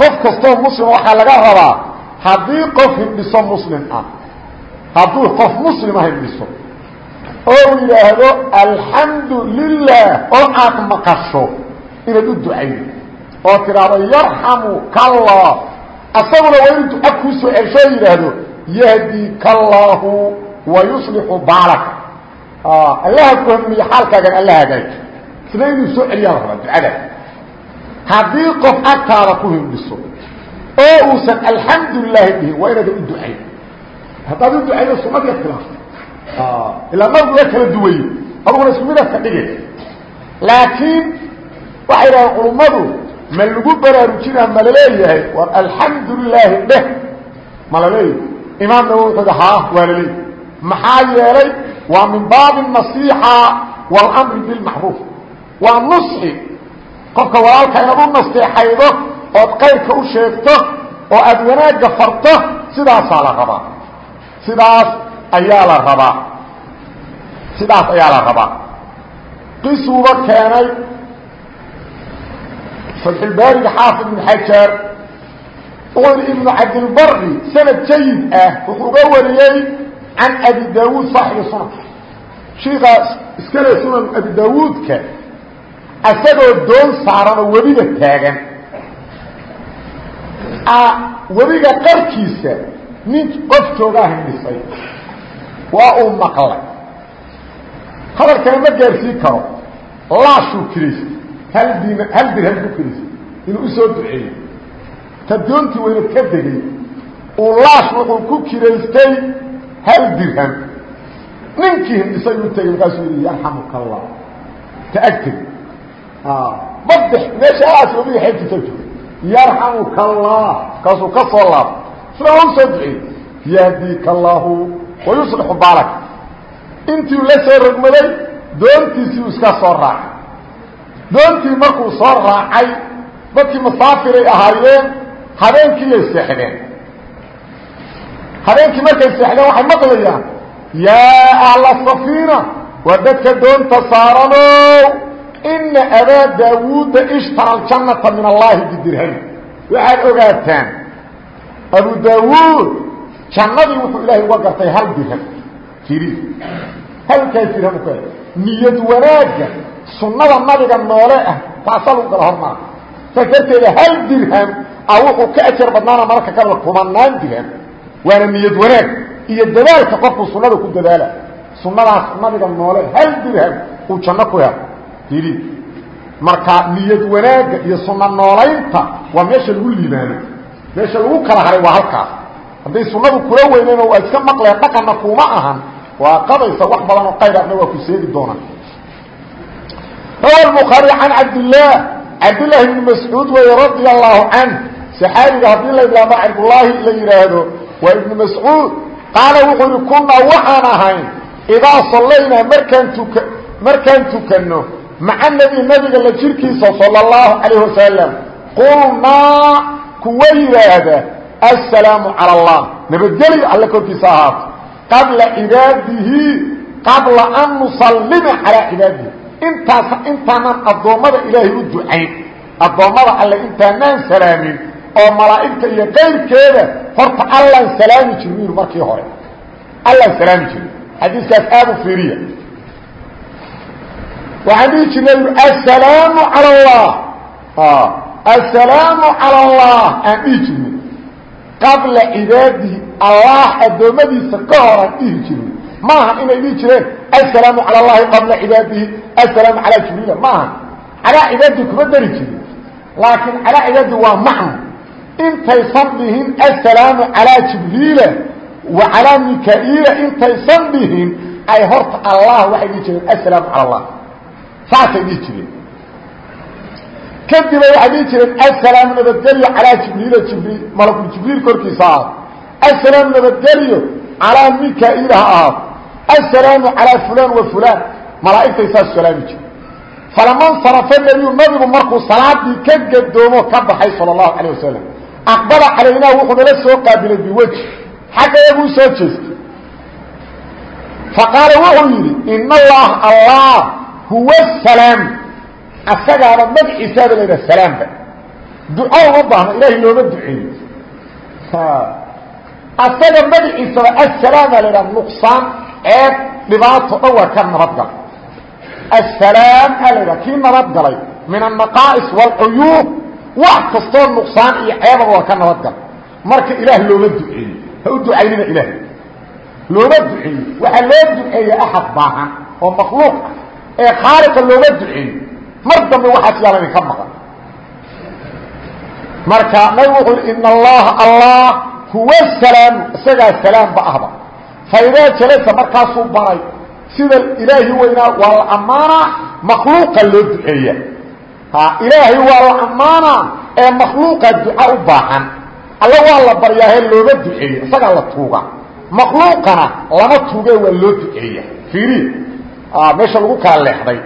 qof kastoo muslim waxaa laga rabaa haddii qof hindhiso muslim ah hadduu qof muslima hindhiso oo yidhaahdo alxamdu lilah oo aad maqasho inaad u ducaydo oo tidhaahdo yarxamuka allah asaguna waa inuu duca soo celsho oo yidhaahdo yahdika allaahu wa yuslixu baalaka allaha ku hamiye xaalkaagan alla hagaaji isna soo celiyaa la rabaa qof agtaada ku hindhiso oo uusan alxamdu lilaahi dhihin waa inaada u ducayn haddaad u ducaydo sunadii khilaafta ilaa nabigu waa kala duwaye aduguna isku ka dhigay laakiin waxay dhahaan culummadu ma lagu baraarujinaa ma la leeyahay alxamdu lilaahi dheh. Ma la leeyahay imaamna wuxuu haa waa laleeyahy maxaa yeelay waa min baabi nasiixa walamri bilmacruuf waa nusxi. Qofka walaalka inaad u nasteexaydo ood qayrka u sheegto oo aad wanaagga farto sidaasaa la rabaa. Sidaas ayaa la rabaa. Sidaas ayaa la rabaa. Qisuuba keenay fatxulbaariga xaafid ibn xajar wuxuu yihi ibnu cabdilbari sanad jayid ah wuxuu uga wariyey can abi daawuud saaxibi sunan shiikaas iskale sunan abi daawuudka asagoo doon saaran oo webiga taagan webiga qarkiisa nin qof joogaa hindhisay waa uu maqlay hadalkana ma gaarsiin karo laashuu kiraystay hal din hal dirham ku kiraystay inuu u soo duceeyo ta doontii wayna ka degay. Uu laash wuxuu ku kiraystay hal dirham ninkii hindhisay uu tegay markaasuu yidhi yarxamuka allah ta agteg badx meeshaas webiga xeebtiisa jooga yarxamuka allah kaasuu ka soo laabo waa u soo duceeyey. Yahdika allaahu wayuslixu baalak intii la soo rogmaday doontiisii uu iska soo raacay doontii markuu soo raacay dadkii masaafiray ahaayeen habeenkiiyay seexdeen. Habeenkii markay seexdeen waxay maqlayaan yaa ahla safiina waa dadka doonta saaranow ina abaa daawuuda ishtara aljannata min allaahi bidirham. Waxaad ogaataan abu daawuud jannadii wuxuu ilaahay uga gartay hal dirham. Jiri. Halkaas dirham niyad wanaagga sunnada nabiga noole ah taasaa lagu gala hormara saas darteeda hal dirham a wuxuu ka ajar badnaana mararka kalena kumanaan dirham. Waana niyad wanaag iyo dadaalka qofkuu sunnada ku dadaala. Sunnadaas nabiga noole hal dirham uu janno ku helo. Jiri marka niyad wanaagga iyo sunno noolaynta waa meesha lagu liibaano. Meesha lagu kala haray waa halkaas. Hadday sunnadu kula weyneen waa iska maqleen dhaqanna kuma ahan. Waa qabaysa wax badan oo qayraadna waa ku seegi doonaa rawa bukhaari can cabdillaah cabdillaahi bni mascuud weeye radia allahu canh saxaabiga haddii la idlaamo cabdullaahi la yidhaahdo waa ibnu mascuud qaala wuxuu yihi kunaa waxaan ahayn idaa sallaynaa markaan tuka markaan tukanno maca nebi nabiga la jirkiisa sala allahu calayh wasalam qulnaa kuwa yidhaahda assalaamu cala allah nabadgelyo alle korkiisa ahaato qabla cibaadihi qabla an nusallima calaa cibaadihi intaas intaanaan addoommada ilaahay u ducayn addoommada alle intaanaan salaamin oo malaa'igta iyo qayrkeeda horta allaan salaami jirn markii hore. Allaan salaami jirin. Xadiiskaas aada u fiiriya. Waxaan dhihi jirnay asalaamu cala allah. Asalaamu cala allah. Aan dhihi jirnay. Qabla cibaadihi jirnay maaha inay dhihi jireen. Asalaamu cala allahi qabla cibaadihi. Asalaamu calaa jibriila maaha. Calaa cibaadihi kuma dari jirin. Laakiin calaa cibaadihi waa macno intaysan dhihin asalaamu calaa jibriila wa calaa mika-iila intaysan dhihin ay horta allah waxay dhihi jireen asalaamu cala allah saasay dhihi jireen. Kadibay waxay dhihi jireen asalaamu nabadgelyo calaa jibriila jibriil malakul jibriil korkiisa ahaado asalaamu nabadgelyo calaa mika-iila ha ahaado asalaamu calaa fulaan wa fulaan. Malaa'igtay saas salaami jire falaman sarafa nebiyu nabigu markuu salaadii ka gadoomo ka baxay sala allahu calayh wasalam aqbala calaynaa wuxuu nala soo qaabilay biwejhi xagga iyaguu soo jeestay. Faqaala wuxuu yidhi ina allaha allah huwa salaam. Asagaaba magaciisaaba la yidhaha salaamba duco uma baahno ilaahay looma duceeyo asaga magaciisaba assalaam baa la yidhaha nuqsaan ceeb dhibaato dhan waa ka nabadgal assalaam aa la yidhaha kii nabadgalay min annaqaa'is waalcuyuub wax kastoo nuqsaan iyo ceebaba waa ka nabadgal marka ilaah looma duceeyo ha u ducaynina ilaah. Looma duceeyo waxaa loo duceeya axad baahan oo makhluuq ah. Ee khaaliqa looma duceeyo mar dambe waxaas yaalla idinka maqan. Marka nabig wuxuu yidhi ina allaha allah huwa salaamu isagaa salaamba ahba faidaa jalasa markaasuu baray. Sida ilaahi weynaa waa la ammaanaa makhluuqa loo duceeya. Ilaahay waa la ammaanaa ee makhluuqa duca u baahan. Alla waa la baryaahe looga duceeya isagaa la tuuga. Makhluuqana lama tuugee waa loo duceeya. Iiri meesha lagu kala leexday.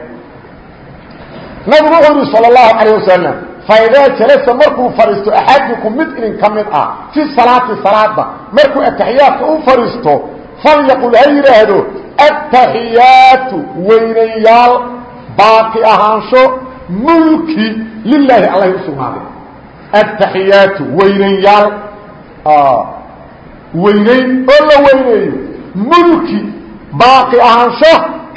Nabigu wuxuu yihi sal اlahu alayه wasalam faidaa jalasa markuu fadhiisto axadikum mid idin ka mid ah fi salaati salaada markuu ataxiyaadka u fadhiisto falyaqul ha yidhaahdo aلtaxiyaatu weynayaal baaqi ahaansho mulki lilaahi allahay u sugnaaday aلtaxiyaatu weynayaal weynayn oo la weyneeyo mulki baaqi ahaansho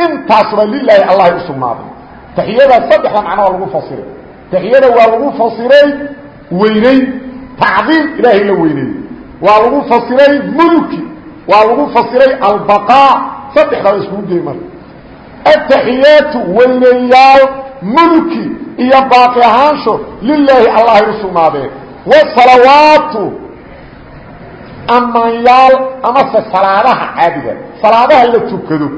intaasba lilaahi allahay u sugnaaday taxiyada saddexda macno waa lagu fasiray. Taxiyada waa lagu fasiray weynayn tacdiim ilaahay la weyneeyo waa lagu fasiray mulki waa lagu fasiray albaqaa. Saddexdaa iskugu gey marka ataxiyaatu weyneeyaal mulki iyo baaqi ahaansho lilaahi allahay u sugnaadeen. Wasalawaatu ammaanyaal amase salaadaha caadiga salaadaha la tukado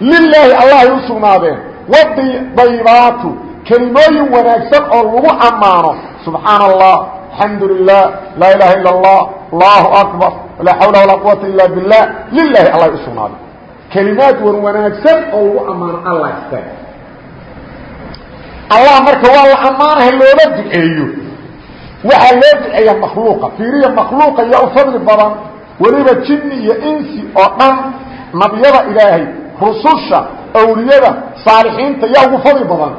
lilaahi allahay u sugnaadeen. Wadayibaatu kelimooyin wanaagsan oo lagu ammaano. Subxaana allah alxamdu lilah laa ilaha ila allah allahu akbar laa xawla walaa quwata ila billah. Lilahi allah u sugnaaday. Kelimaad wan wanaagsan oo lagu ammaano allah istaag allah marka waa la ammaanaha loola duceeyo. Waxaa loo duceeya makhluuqa fiiriya makhluuqa yaa u fadli badan weliba jinni iyo insi oo dhan nabiyada ilaahay rususha awliyada saalixiinta yaa ugu fadli badan.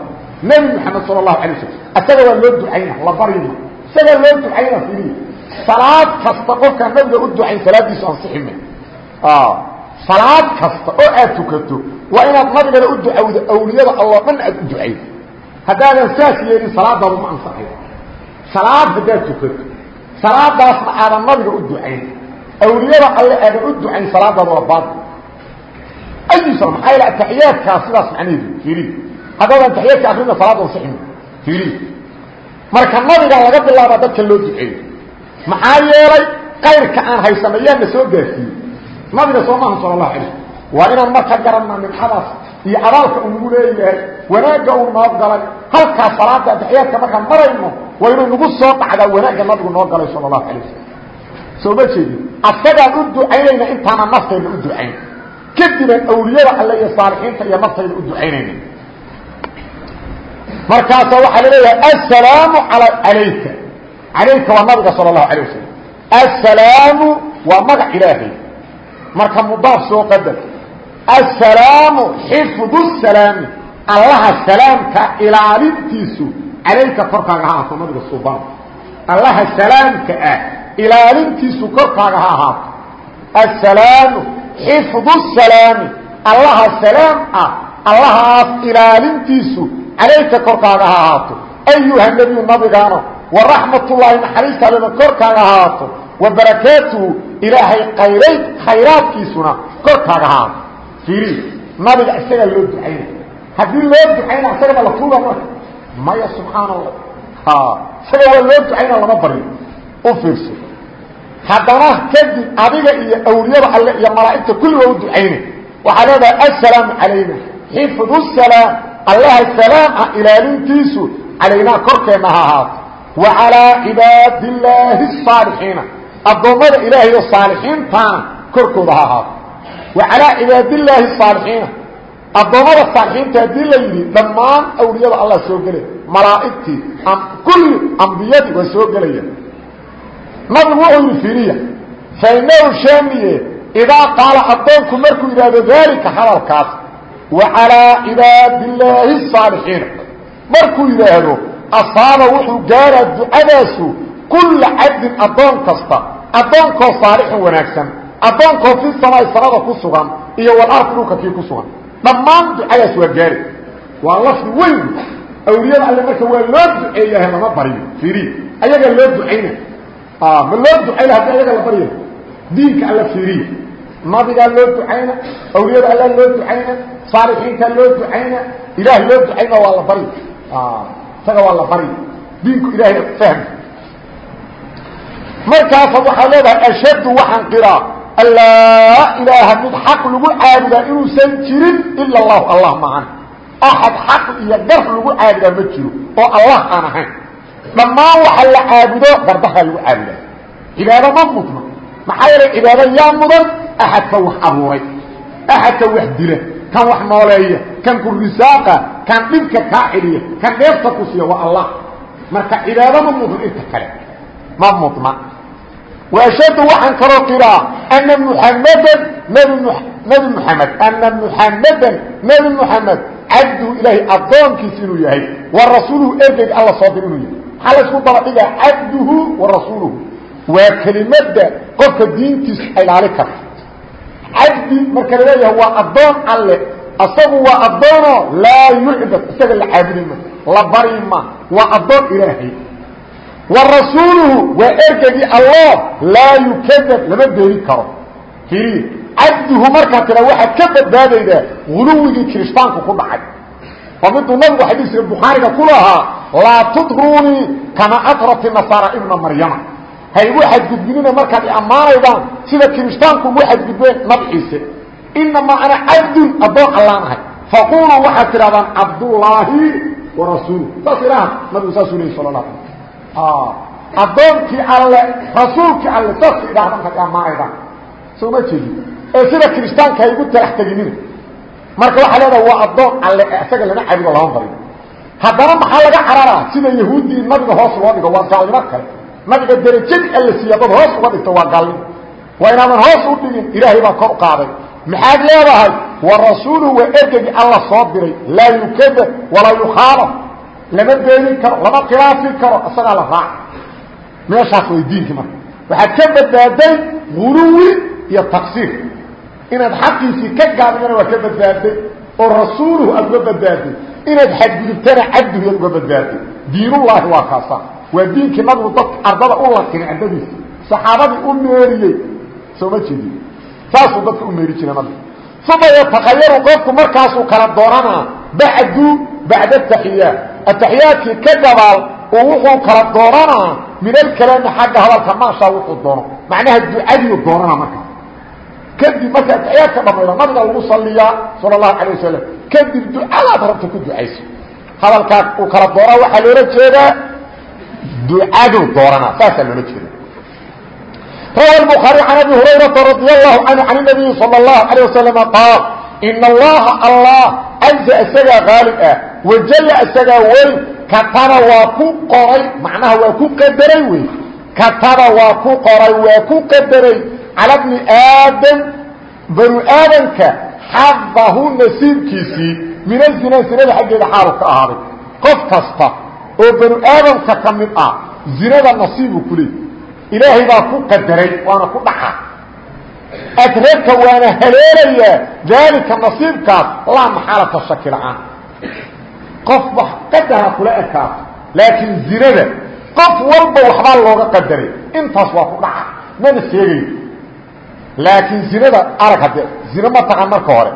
Nebi moxamed sala allahu alay waslm isaga waa loo ducayna la baryma isagaa loo ducayna fiiriya salaad kasta qofkaan nabiga u ducayn salaadiisu ansixime salaad kasta oo aad tukato waa inaad nabigana u ducawdo awliyada alloo dhan aad u ducaydo haddaadan saas yeelin salaadaadu ma ansaxay salaad haddaad tukato salaadaasna aadan nabiga u ducayn. Awliyada alle aadan u ducayn salaadaada waa baadi ayu sal maxaa yaele ataxiyaadkaa sidaas macnaheedu fiiri. Haddaadan taxiyaadka akrina salaada ansixime fiiri marka nabiga laga bilaaba dadka loo duceeyo maxaa yeelay kayrka aan haysano yaana soo gaarsiiyey. Nabiga soo maaha sal alay waa inaan marka garanna nimcadaas iyo abaalka uu nagu leeyahay wanaagga uu noo galay halkaas salaada ataxiyaadka markaan marayno waa inuu nagu soo dhacdaa wanaagga nabigu noo galay sal اlahu alay wasalam soo ma jeedin. Asagaan u ducaynayna intaana naftayna u ducayn. Kadibaan awliyada alle iyo saalixiinta iyo naftayda u ducaynayna markaasa waxaa la leeyahay assalaamu alayka alayka waa nabiga sal اlahu alيه wasalam assalaamu waa magac ilaahay marka mudaaf soo qadar assalaamu xifdu salaami allaha salaamka ilaalintiisu calayka korkaaga ha ahaato nabiga suban allaha salaamka ah ilaalintiisu korkaaga ha ahaato assalaamu xifdu salaami allaha salaam ah allahaas ilaalintiisu calayka korkaaga ha ahaato. Ayuha nebiyu nabigaano waraxmatullaahi naxariista allena korkaaga ha ahaato. Wa barakaatuhu ilaahay qayray khayraadkiisuna korkaaga ha ahaato. Fiiri nabiga isagaa loo ducaynay haddii loo ducayna isagana la tuuga ma maya subxaana allah isaga waa loo ducayna lama baryo u fiirso. Haddana kadib adiga iyo awliyada alle iyo malaa'igta kulli waa u ducaynay waxaa allaha salaam ah ilaalintiisu calaynaa korkeenna ha ahaato. Wa calaa cibaadi illaahi asaalixiina addoommada ilaahayo saalixiintaana korkooda ha ahaato. Wa calaa cibaadillaahi asaalixiina addoommada saalixiinta haddii la yidhi dhammaan awliyada allah soo gelaya malaa'igtii kulli ambiyadii waa soo gelaya. Nabigu wuxuu yidhi firiya fainahu shaamiye idaa qaala addoonku markuu yidhaahdo daalika hadalkaas wa calaa cibaadi illaahi asaalixiina markuu yidhaahdo asaaba wuxuu gaaraa ducadaasu kulla cabdin addoon kasta addoonkoo saalixin wanaagsan addoonkoo fi samaai samada ku sugan iyo walardi dhulka kii ku sugan dhammaan ducadaas waa gaari waa lafdi weyn awliyada alle marka waa loo duceeyaha lama baryo fiiri ayagaa loo ducayna ma loo ducayna haddii ayaga la barya diinka alla fiiriya nabigaa loo ducayna awliyada alla loo ducayna saalixiintaa loo ducayna ilaah loo ducayna waa la barya isaga waa la barya diinku ilaahay fahmi. Markaasa waxaa leedahay ashaddu waxaan qiraa allaa ilaaha mid xaq lagu caabudaa inuusan jirin ila allahu allah macan axad xaq iyo gar lagu caabudaa ma jiro oo allah aan ahayn. Dhammaan waxa la caabudo gardahaa lagu caabudaa cibaado ma mudna maxaa yeelay cibaado yaa mudan axadka wax abuuray axadka wax dila kan wax nooleeya kan ku risaaqa kan dhibka kaa celiya kan dheefta ku siiya waa allah. Marka cibaado ma mudna inta kale. Ma mudna washaddu waxaan kaloo qiraa ana muxammadan nebi muxamed ana muxammadan nebi muxamed cabduhu ilaahay addoonkiis inuu yahay wa rasuuluhu ergeyg alla soo dir inuu yahay. Maxaa laysku dabadhigaa cabduhu wa rasuuluhu. Waa kelimadda qofka diintiisa ilaali karta cabdi marka la leeyahay waa adoon alle. Asagu waa adoono laa yucbad isaga la caabudi ma. La bari ma. Waa adoon ilaahay. Warasuuluhu waa ergegii allah laa yukadab lama beeni karo. Iri cabduhu markaa tira waxaad ka badbaadaydaa guluwigii kirishtaanku ku dhacay. Oo miduu nabigu xadiiska bukhaariga ku lahaa laa tudruunii kama atrati nasaara ibna maryama ha igu xadgudbinina markaad ammaanaydaan sida kirishtaanku ugu xadgudbeen nabciise inamaa ana cabdun addoon allaan ahay. Faquluu waxaad tidhahdaan cabdullaahi warasuuluh saas ilaha nabigu saasuu lehi sal addoonkii alle rasuulkii alle saas idhaahdan ka amaanaydaan. Soo ma jeedi ee sida kiristaanka ha igu talax teginina. Marka waxaa leedaha waa addoon alle ee isaga lama cabudo lama barin. Haddana maxaa laga cararaa? Sida yahuuddii nabiga hoos loo dhigo waa gaalnimo kale nabiga derajadii alle siiya dad hoos uga dhigto waa gaalnimo waa inaadan hoos u dhigin ilaahay baa kor qaaday. Maxaad leedahay wa rasuuluhu waa ergegii alla soo diray. Laa yukadab walaa yukhaalaf lama beeni karo lama khilaafi karo isagaa la raaca meeshaas way diinkii marka. Waxaad ka badbaaday guluwi iyo taqsiir. Inaad xaqiisii ka gaabidana waa ka badbaaday oo rasuuluhu aad uga badbaaday. Inaad xadgudubtana cabduhu aad uga badbaaday. Diinullaahi waa kaasa waa diinkii nabigu dadka ardada u lakinay ardadiisa. Saxaabadii u meeriyey. Soo ma jeedi saasuu dadka u meeri jiray nabigu. Uma yatakayaru qofku markaasuu kala dooranaa bacdu bacda ataxiyaat ataxiyaadkii ka gabaal oo wuxuu kala dooranaa min alkalaami xagga hadalka maashaa wuxuu doono. Macnaha ducadiiu doonana markaa kadib marka ataxiyaadka dhamaydo nabiga lagu saliyaa sala allahu calay wasalam kadib ducadaad rabta ku ducayso. Hadalkaa uu kala doonaa waxaa loola jeedaa ducaduu dooranaa saasaa loola jeeda rawa الbخaarي can abi hurayraةa radي الlahu canhu can الnabiyi salى الlahu عalيه waslم qaal in allaha allah caza isagaa qaalib ah wajalla isagaa weyn kataba waa ku qoray macnaha waa ku qadaray wey kataba waa ku qoray waa ku qadaray cala bni aadam banu aadamka xadahu nasiibkiisii min azina zinada xaggeeda xaalu ka ahaaday qof kasta oo banu aadamka ka mid ah zinada nasiibu ku leey ilaahay baa ku qadaray waana ku dhaca adraka waana haleelayaa daalika nasiibkaas laa maxaalata shaki la-aan qof wax qadara kula ekaato laakiin zinada qof walba waxbaa looga qadaray intaas waa ku dhaca mana sheegayo laakiin zinada arag hadde zine ma taqan marka hore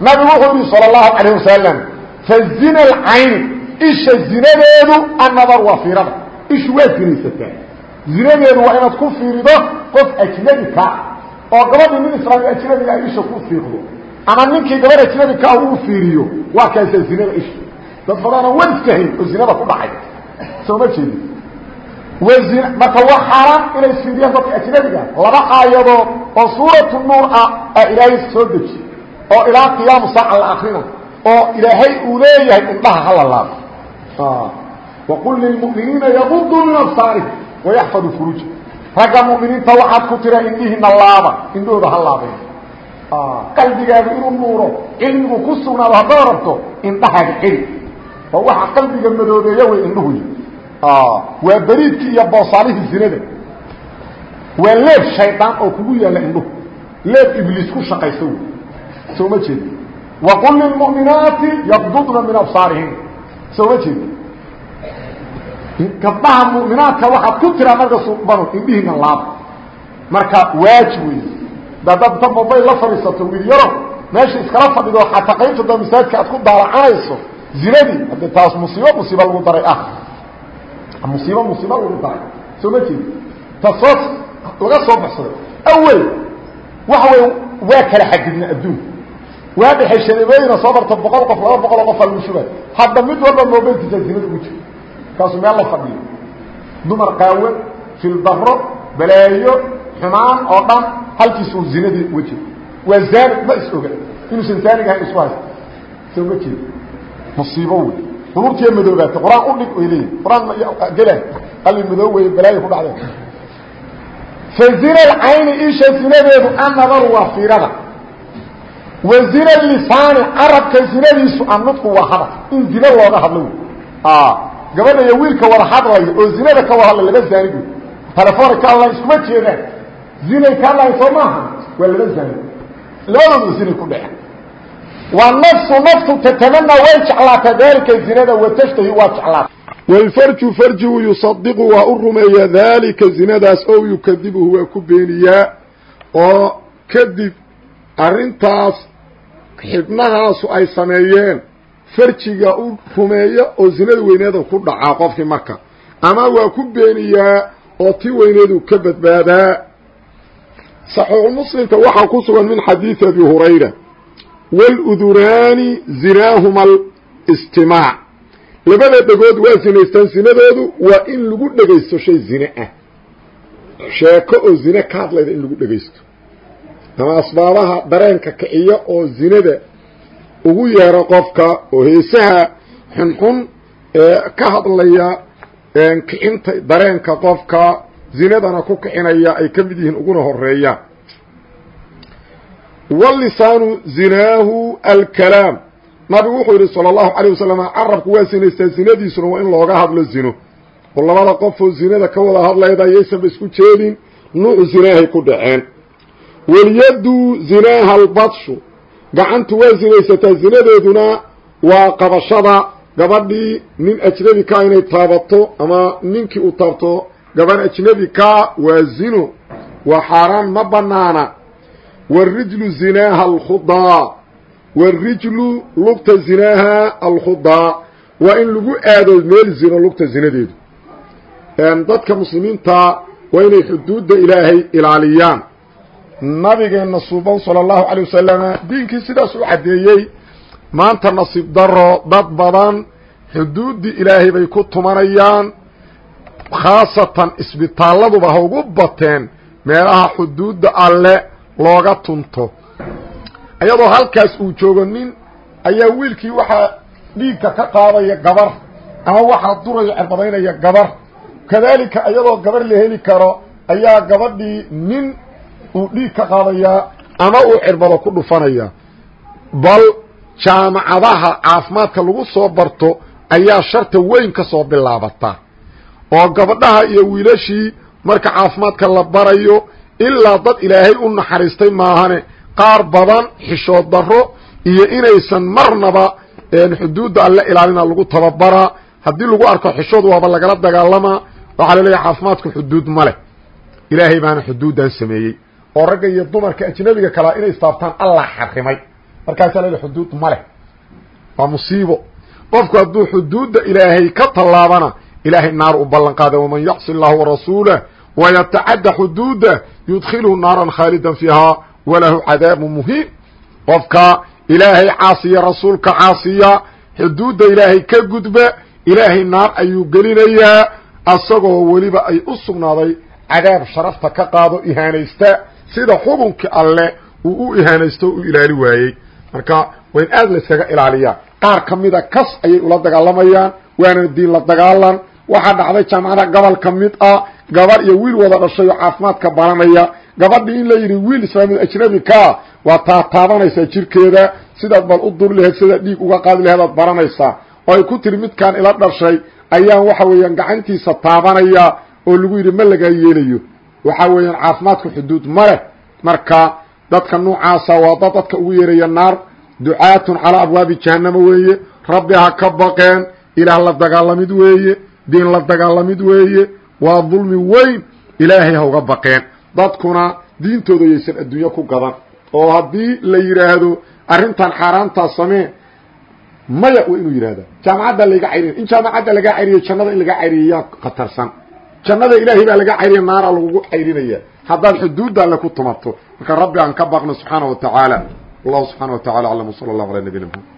nabigu wuxuu yihi salى الlahu عalيه wasalam fazina alcayni isha zinadeedu annadar waa fiirada. Ishu waa zinaysataa. Zinadeedu waa inaad ku fiirido qof ajnabi kaa oo gabadhii nin islaami ajnabiga ay isha ku fiiqdo ama ninkii gabadh ajnabi kaa uu fiiriyo waa kaasa zinada isha. Dad badana wan iskahayn oo zinada ku dhacay. Soo ma jeedi. Marka waa xaaraan inay isfiiriyaan dadka ajnabiga laba aayadood oo suuratu nuur ah aa ilaahay soo deji. Oo ilaa qiyaamu saaca la akrina oo ilaahay uu leeyahay indhaha hala laabo waqul lilmuminiina yaquduu min absaarihim wayaxfaduu furuuja ragga muminiinta waxaad ku tira indhihiina laaba indhahooda ha laabeen qalbigaagu inuu nuuro cilmigu ku sugnaado haddaad rabto indhahaaga celi oo waxa qalbiga madoobeeya wey indhuhu waa beriidkii iyo boosaalihii zinada waa leeb shaydaan oo kugu yaalla indhuhu leeb ibliis ku shaqaysa wey soo ma jeed waqul lilmu'minaati yaqdudna min absaarihin soo ma jeed gabdhaha mu'minaadka waxaad ku tiraa marka subanu indhihiina laab. Marka waajib wey dadaad ta mobayl la fadhiisato wiil yaro meesha iskala fadhido xataa qaybta da masaajidka aad ku daalacanayso zinadii hadde taas musiibo musiibo lagu daray ah. Musiibo musiibo lagu daray. Soo ma jeed ta soo laga soo baxsaday awel waxa wey waa kala xadidna adduunka waa dhexay shareebooyina soo barta boqol qof laba boqol oo qofa lagu shubay? Hadda mid walba mobilkiisa zinada ugu jiro kaasuu meel la fadhiyo. Dumar qaawan filbaro balaayo xumaan oo dhan halkiisuu zinadii uga jiro. Waa zaani ma is oga inuusan zaaniga ahayn isku haysta soo ma jeedo musiibo wey quluubtiya madoobaatay. Qur'aan u dhig way leeyihiin qur'aan gela qalbi madoob wey balaayo ku dhacdeen fazina alcayni isha zinadeedu annadaru waa fiirada wa zina lisaani carabka zinadiisu annudku waa hadal in zina looga hadlo. Wey gabadha iyo wiilka wada hadlaya oo zinada ka wada hadla laba zaanig wey telefoona ka hadlaya iskuma jeedaan zinay ka hadlaya soo maaha waa laba zaanig labadooda zinay ku dhece waa nafsu naftu tatamana way jeclaata daalika zinada watashtahi waa jeclaata wlfarju farjigu yusadiqu waa u rumeeyaa daalika zinadaas ow yukadibuhu waa ku beeniyaa oo kadib arrintaas xibnahaasu ay sameeyeen. Farjiga u rumeeya oo zinada weyneeda ku dhacaa qofkii marka. Ama waa ku beeniyaa oo tii weyneedu ka badbaadaa saxiixu muslimka waxaa ku sugan min xadiidi abi hurayra. Wاludunaani zinaahuma alistimaac labada dhegood waa zinaystaan zinadoodu waa in lagu dhegaysto shay zine ah. Sheeko oo zine ka hadlayda in lagu dhegaysto ama asbaabaha dareenka kiciyo oo zinada ugu yeero qofka oo heesaha xunxun ee ka hadlaya kicinta dareenka qofka zinadana ku kicinaya ay ka mid yihiin uguna horeeyaan walisaanu zinaahu alkalaam. Nabigu wuxuu yidhi sala allahu calayh wasalam carabku waa sinaystaa zinadiisuna waa in looga hadlo zino. Oo labada qofoo zinada ka wada hadlayda yaysanba isku jeedin nuucu zinaahay ku dhaceen walyadu zinaaha albadshu gacantu waa zinaysataa zinadeeduna waa qabashada gabadhii nin ajnebi kaa inay taabato ama ninkii uu taabto gabadh ajnebi kaa waa zino waa xaaraan ma banaana warijlu zinaaha alkhudaa warijlu lugta zinaaha alkhudaa waa in lagu aado meel zino lugta zinadeedu. Dadka muslimiinta waa inay xuduudda ilaahay ilaaliyaan nabigeenna suuban sala allahu calay wasalama diinkii sidaas u caddeeyey maanta nasiib daro dad badan xuduuddii ilaahay bay ku tumanayaan khaasatan isbitaalladuba ha ugu bateen meelaha xuduudda alle looga tunto. Iyadoo halkaas uu joogo nin ayaa wiilkii waxaa dhiigka ka qaadaya gabar ama waxaa duraya cirbadaynaya gabar. Kadaalika iyadoo gabar la heli karo ayaa gabadhii nin uu dhiig ka qaadayaa ama uu cirbado ku dhufanaya. Bal jaamacadaha caafimaadka lagu soo barto ayaa sharta weyn ka soo bilaabata. Oo gabadhaha iyo wiilashii marka caafimaadka la barayo ilaa dad ilaahay u naxariistay maahane qaar badan xishood darro iyo inaysan marnaba xuduudda alle ilaalina lagu tababaraa haddii lagu arko xishood waaba lagala dagaalamaa waxaa la leeyahay caafimaadku xuduud ma leh. Ilaahay baana xuduuddan sameeyey oo ragga iyo dumarka ajnabiga kalea inay istaabtaan allah xarimay. Markaasaa la xuduud ma leh. Waa musiibo. Qofku hadduu xuduudda ilaahay ka tallaabana ilaahay naar u ballan qaada waman yacsi allahu warasuulah wayatacadda xuduuda yudkhilhu naaran khaalidan fiihaa walahu cadaabu muhiim. Qofka ilaahay caasiya rasuulka caasiya xuduudda ilaahay ka gudba ilaahay naar ayuu gelinayaa asagoo weliba ay u sugnaaday cadaab sharafta ka qaado ihaanaysta sida xukunkii alle uu u ihaanaysto u ilaali waayey. Marka waa in aad layskaga ilaaliyaa. Qaar ka mida kas ayay ula dagaalamayaan waana diin la dagaalan. Waxaa dhacday jaamacada gobol ka mid ah gabar iyo wiil wada dhashay oo caafimaadka baranaya. Gabadhii in la yidhi wiil islaamid ajnabi kaa waa taataabanaysaa jirkeeda. Sidaad bal u dur laheed sidaad dhiig uga qaadi laheed aad baranaysaa oo ay ku tiri midkaan ila dhashay ayaan waxa weeyaan gacantiisa taabanaya oo lagu yidhi ma lagaa yeelayo waxa weeyaan caafimaadku xuduud ma leh. Marka dadka noocaasa waa dad dadka ugu yeeraya naar. Ducaatun calaa abwaabi jahannama weeye. Rabbi ha ka baqeen. Ilaah la dagaalamid weeye. Diin la dagaalamid weeye. Waa dulmi weyn. Ilaahay ha uga baqeen. Dadkuna diintooda yaysan adduunyo ku gadan. Oo haddii la yidhaahdo arrintan xaaraantaa samee maya waa inuu yidhahda jaamacadda layga cayriya in jaamacadda lagaa cayriyo jannada in lagaa cayriya yaa khatarsan jannada ilaahay baa laga cayriya naara lagugu cayrinaya haddaad xuduudda alle ku tumato marka rabbi aan ka baqno subxaana wa tacaala allahu subxana wa tacala aclam wsala allahu ala nabiyina mxamed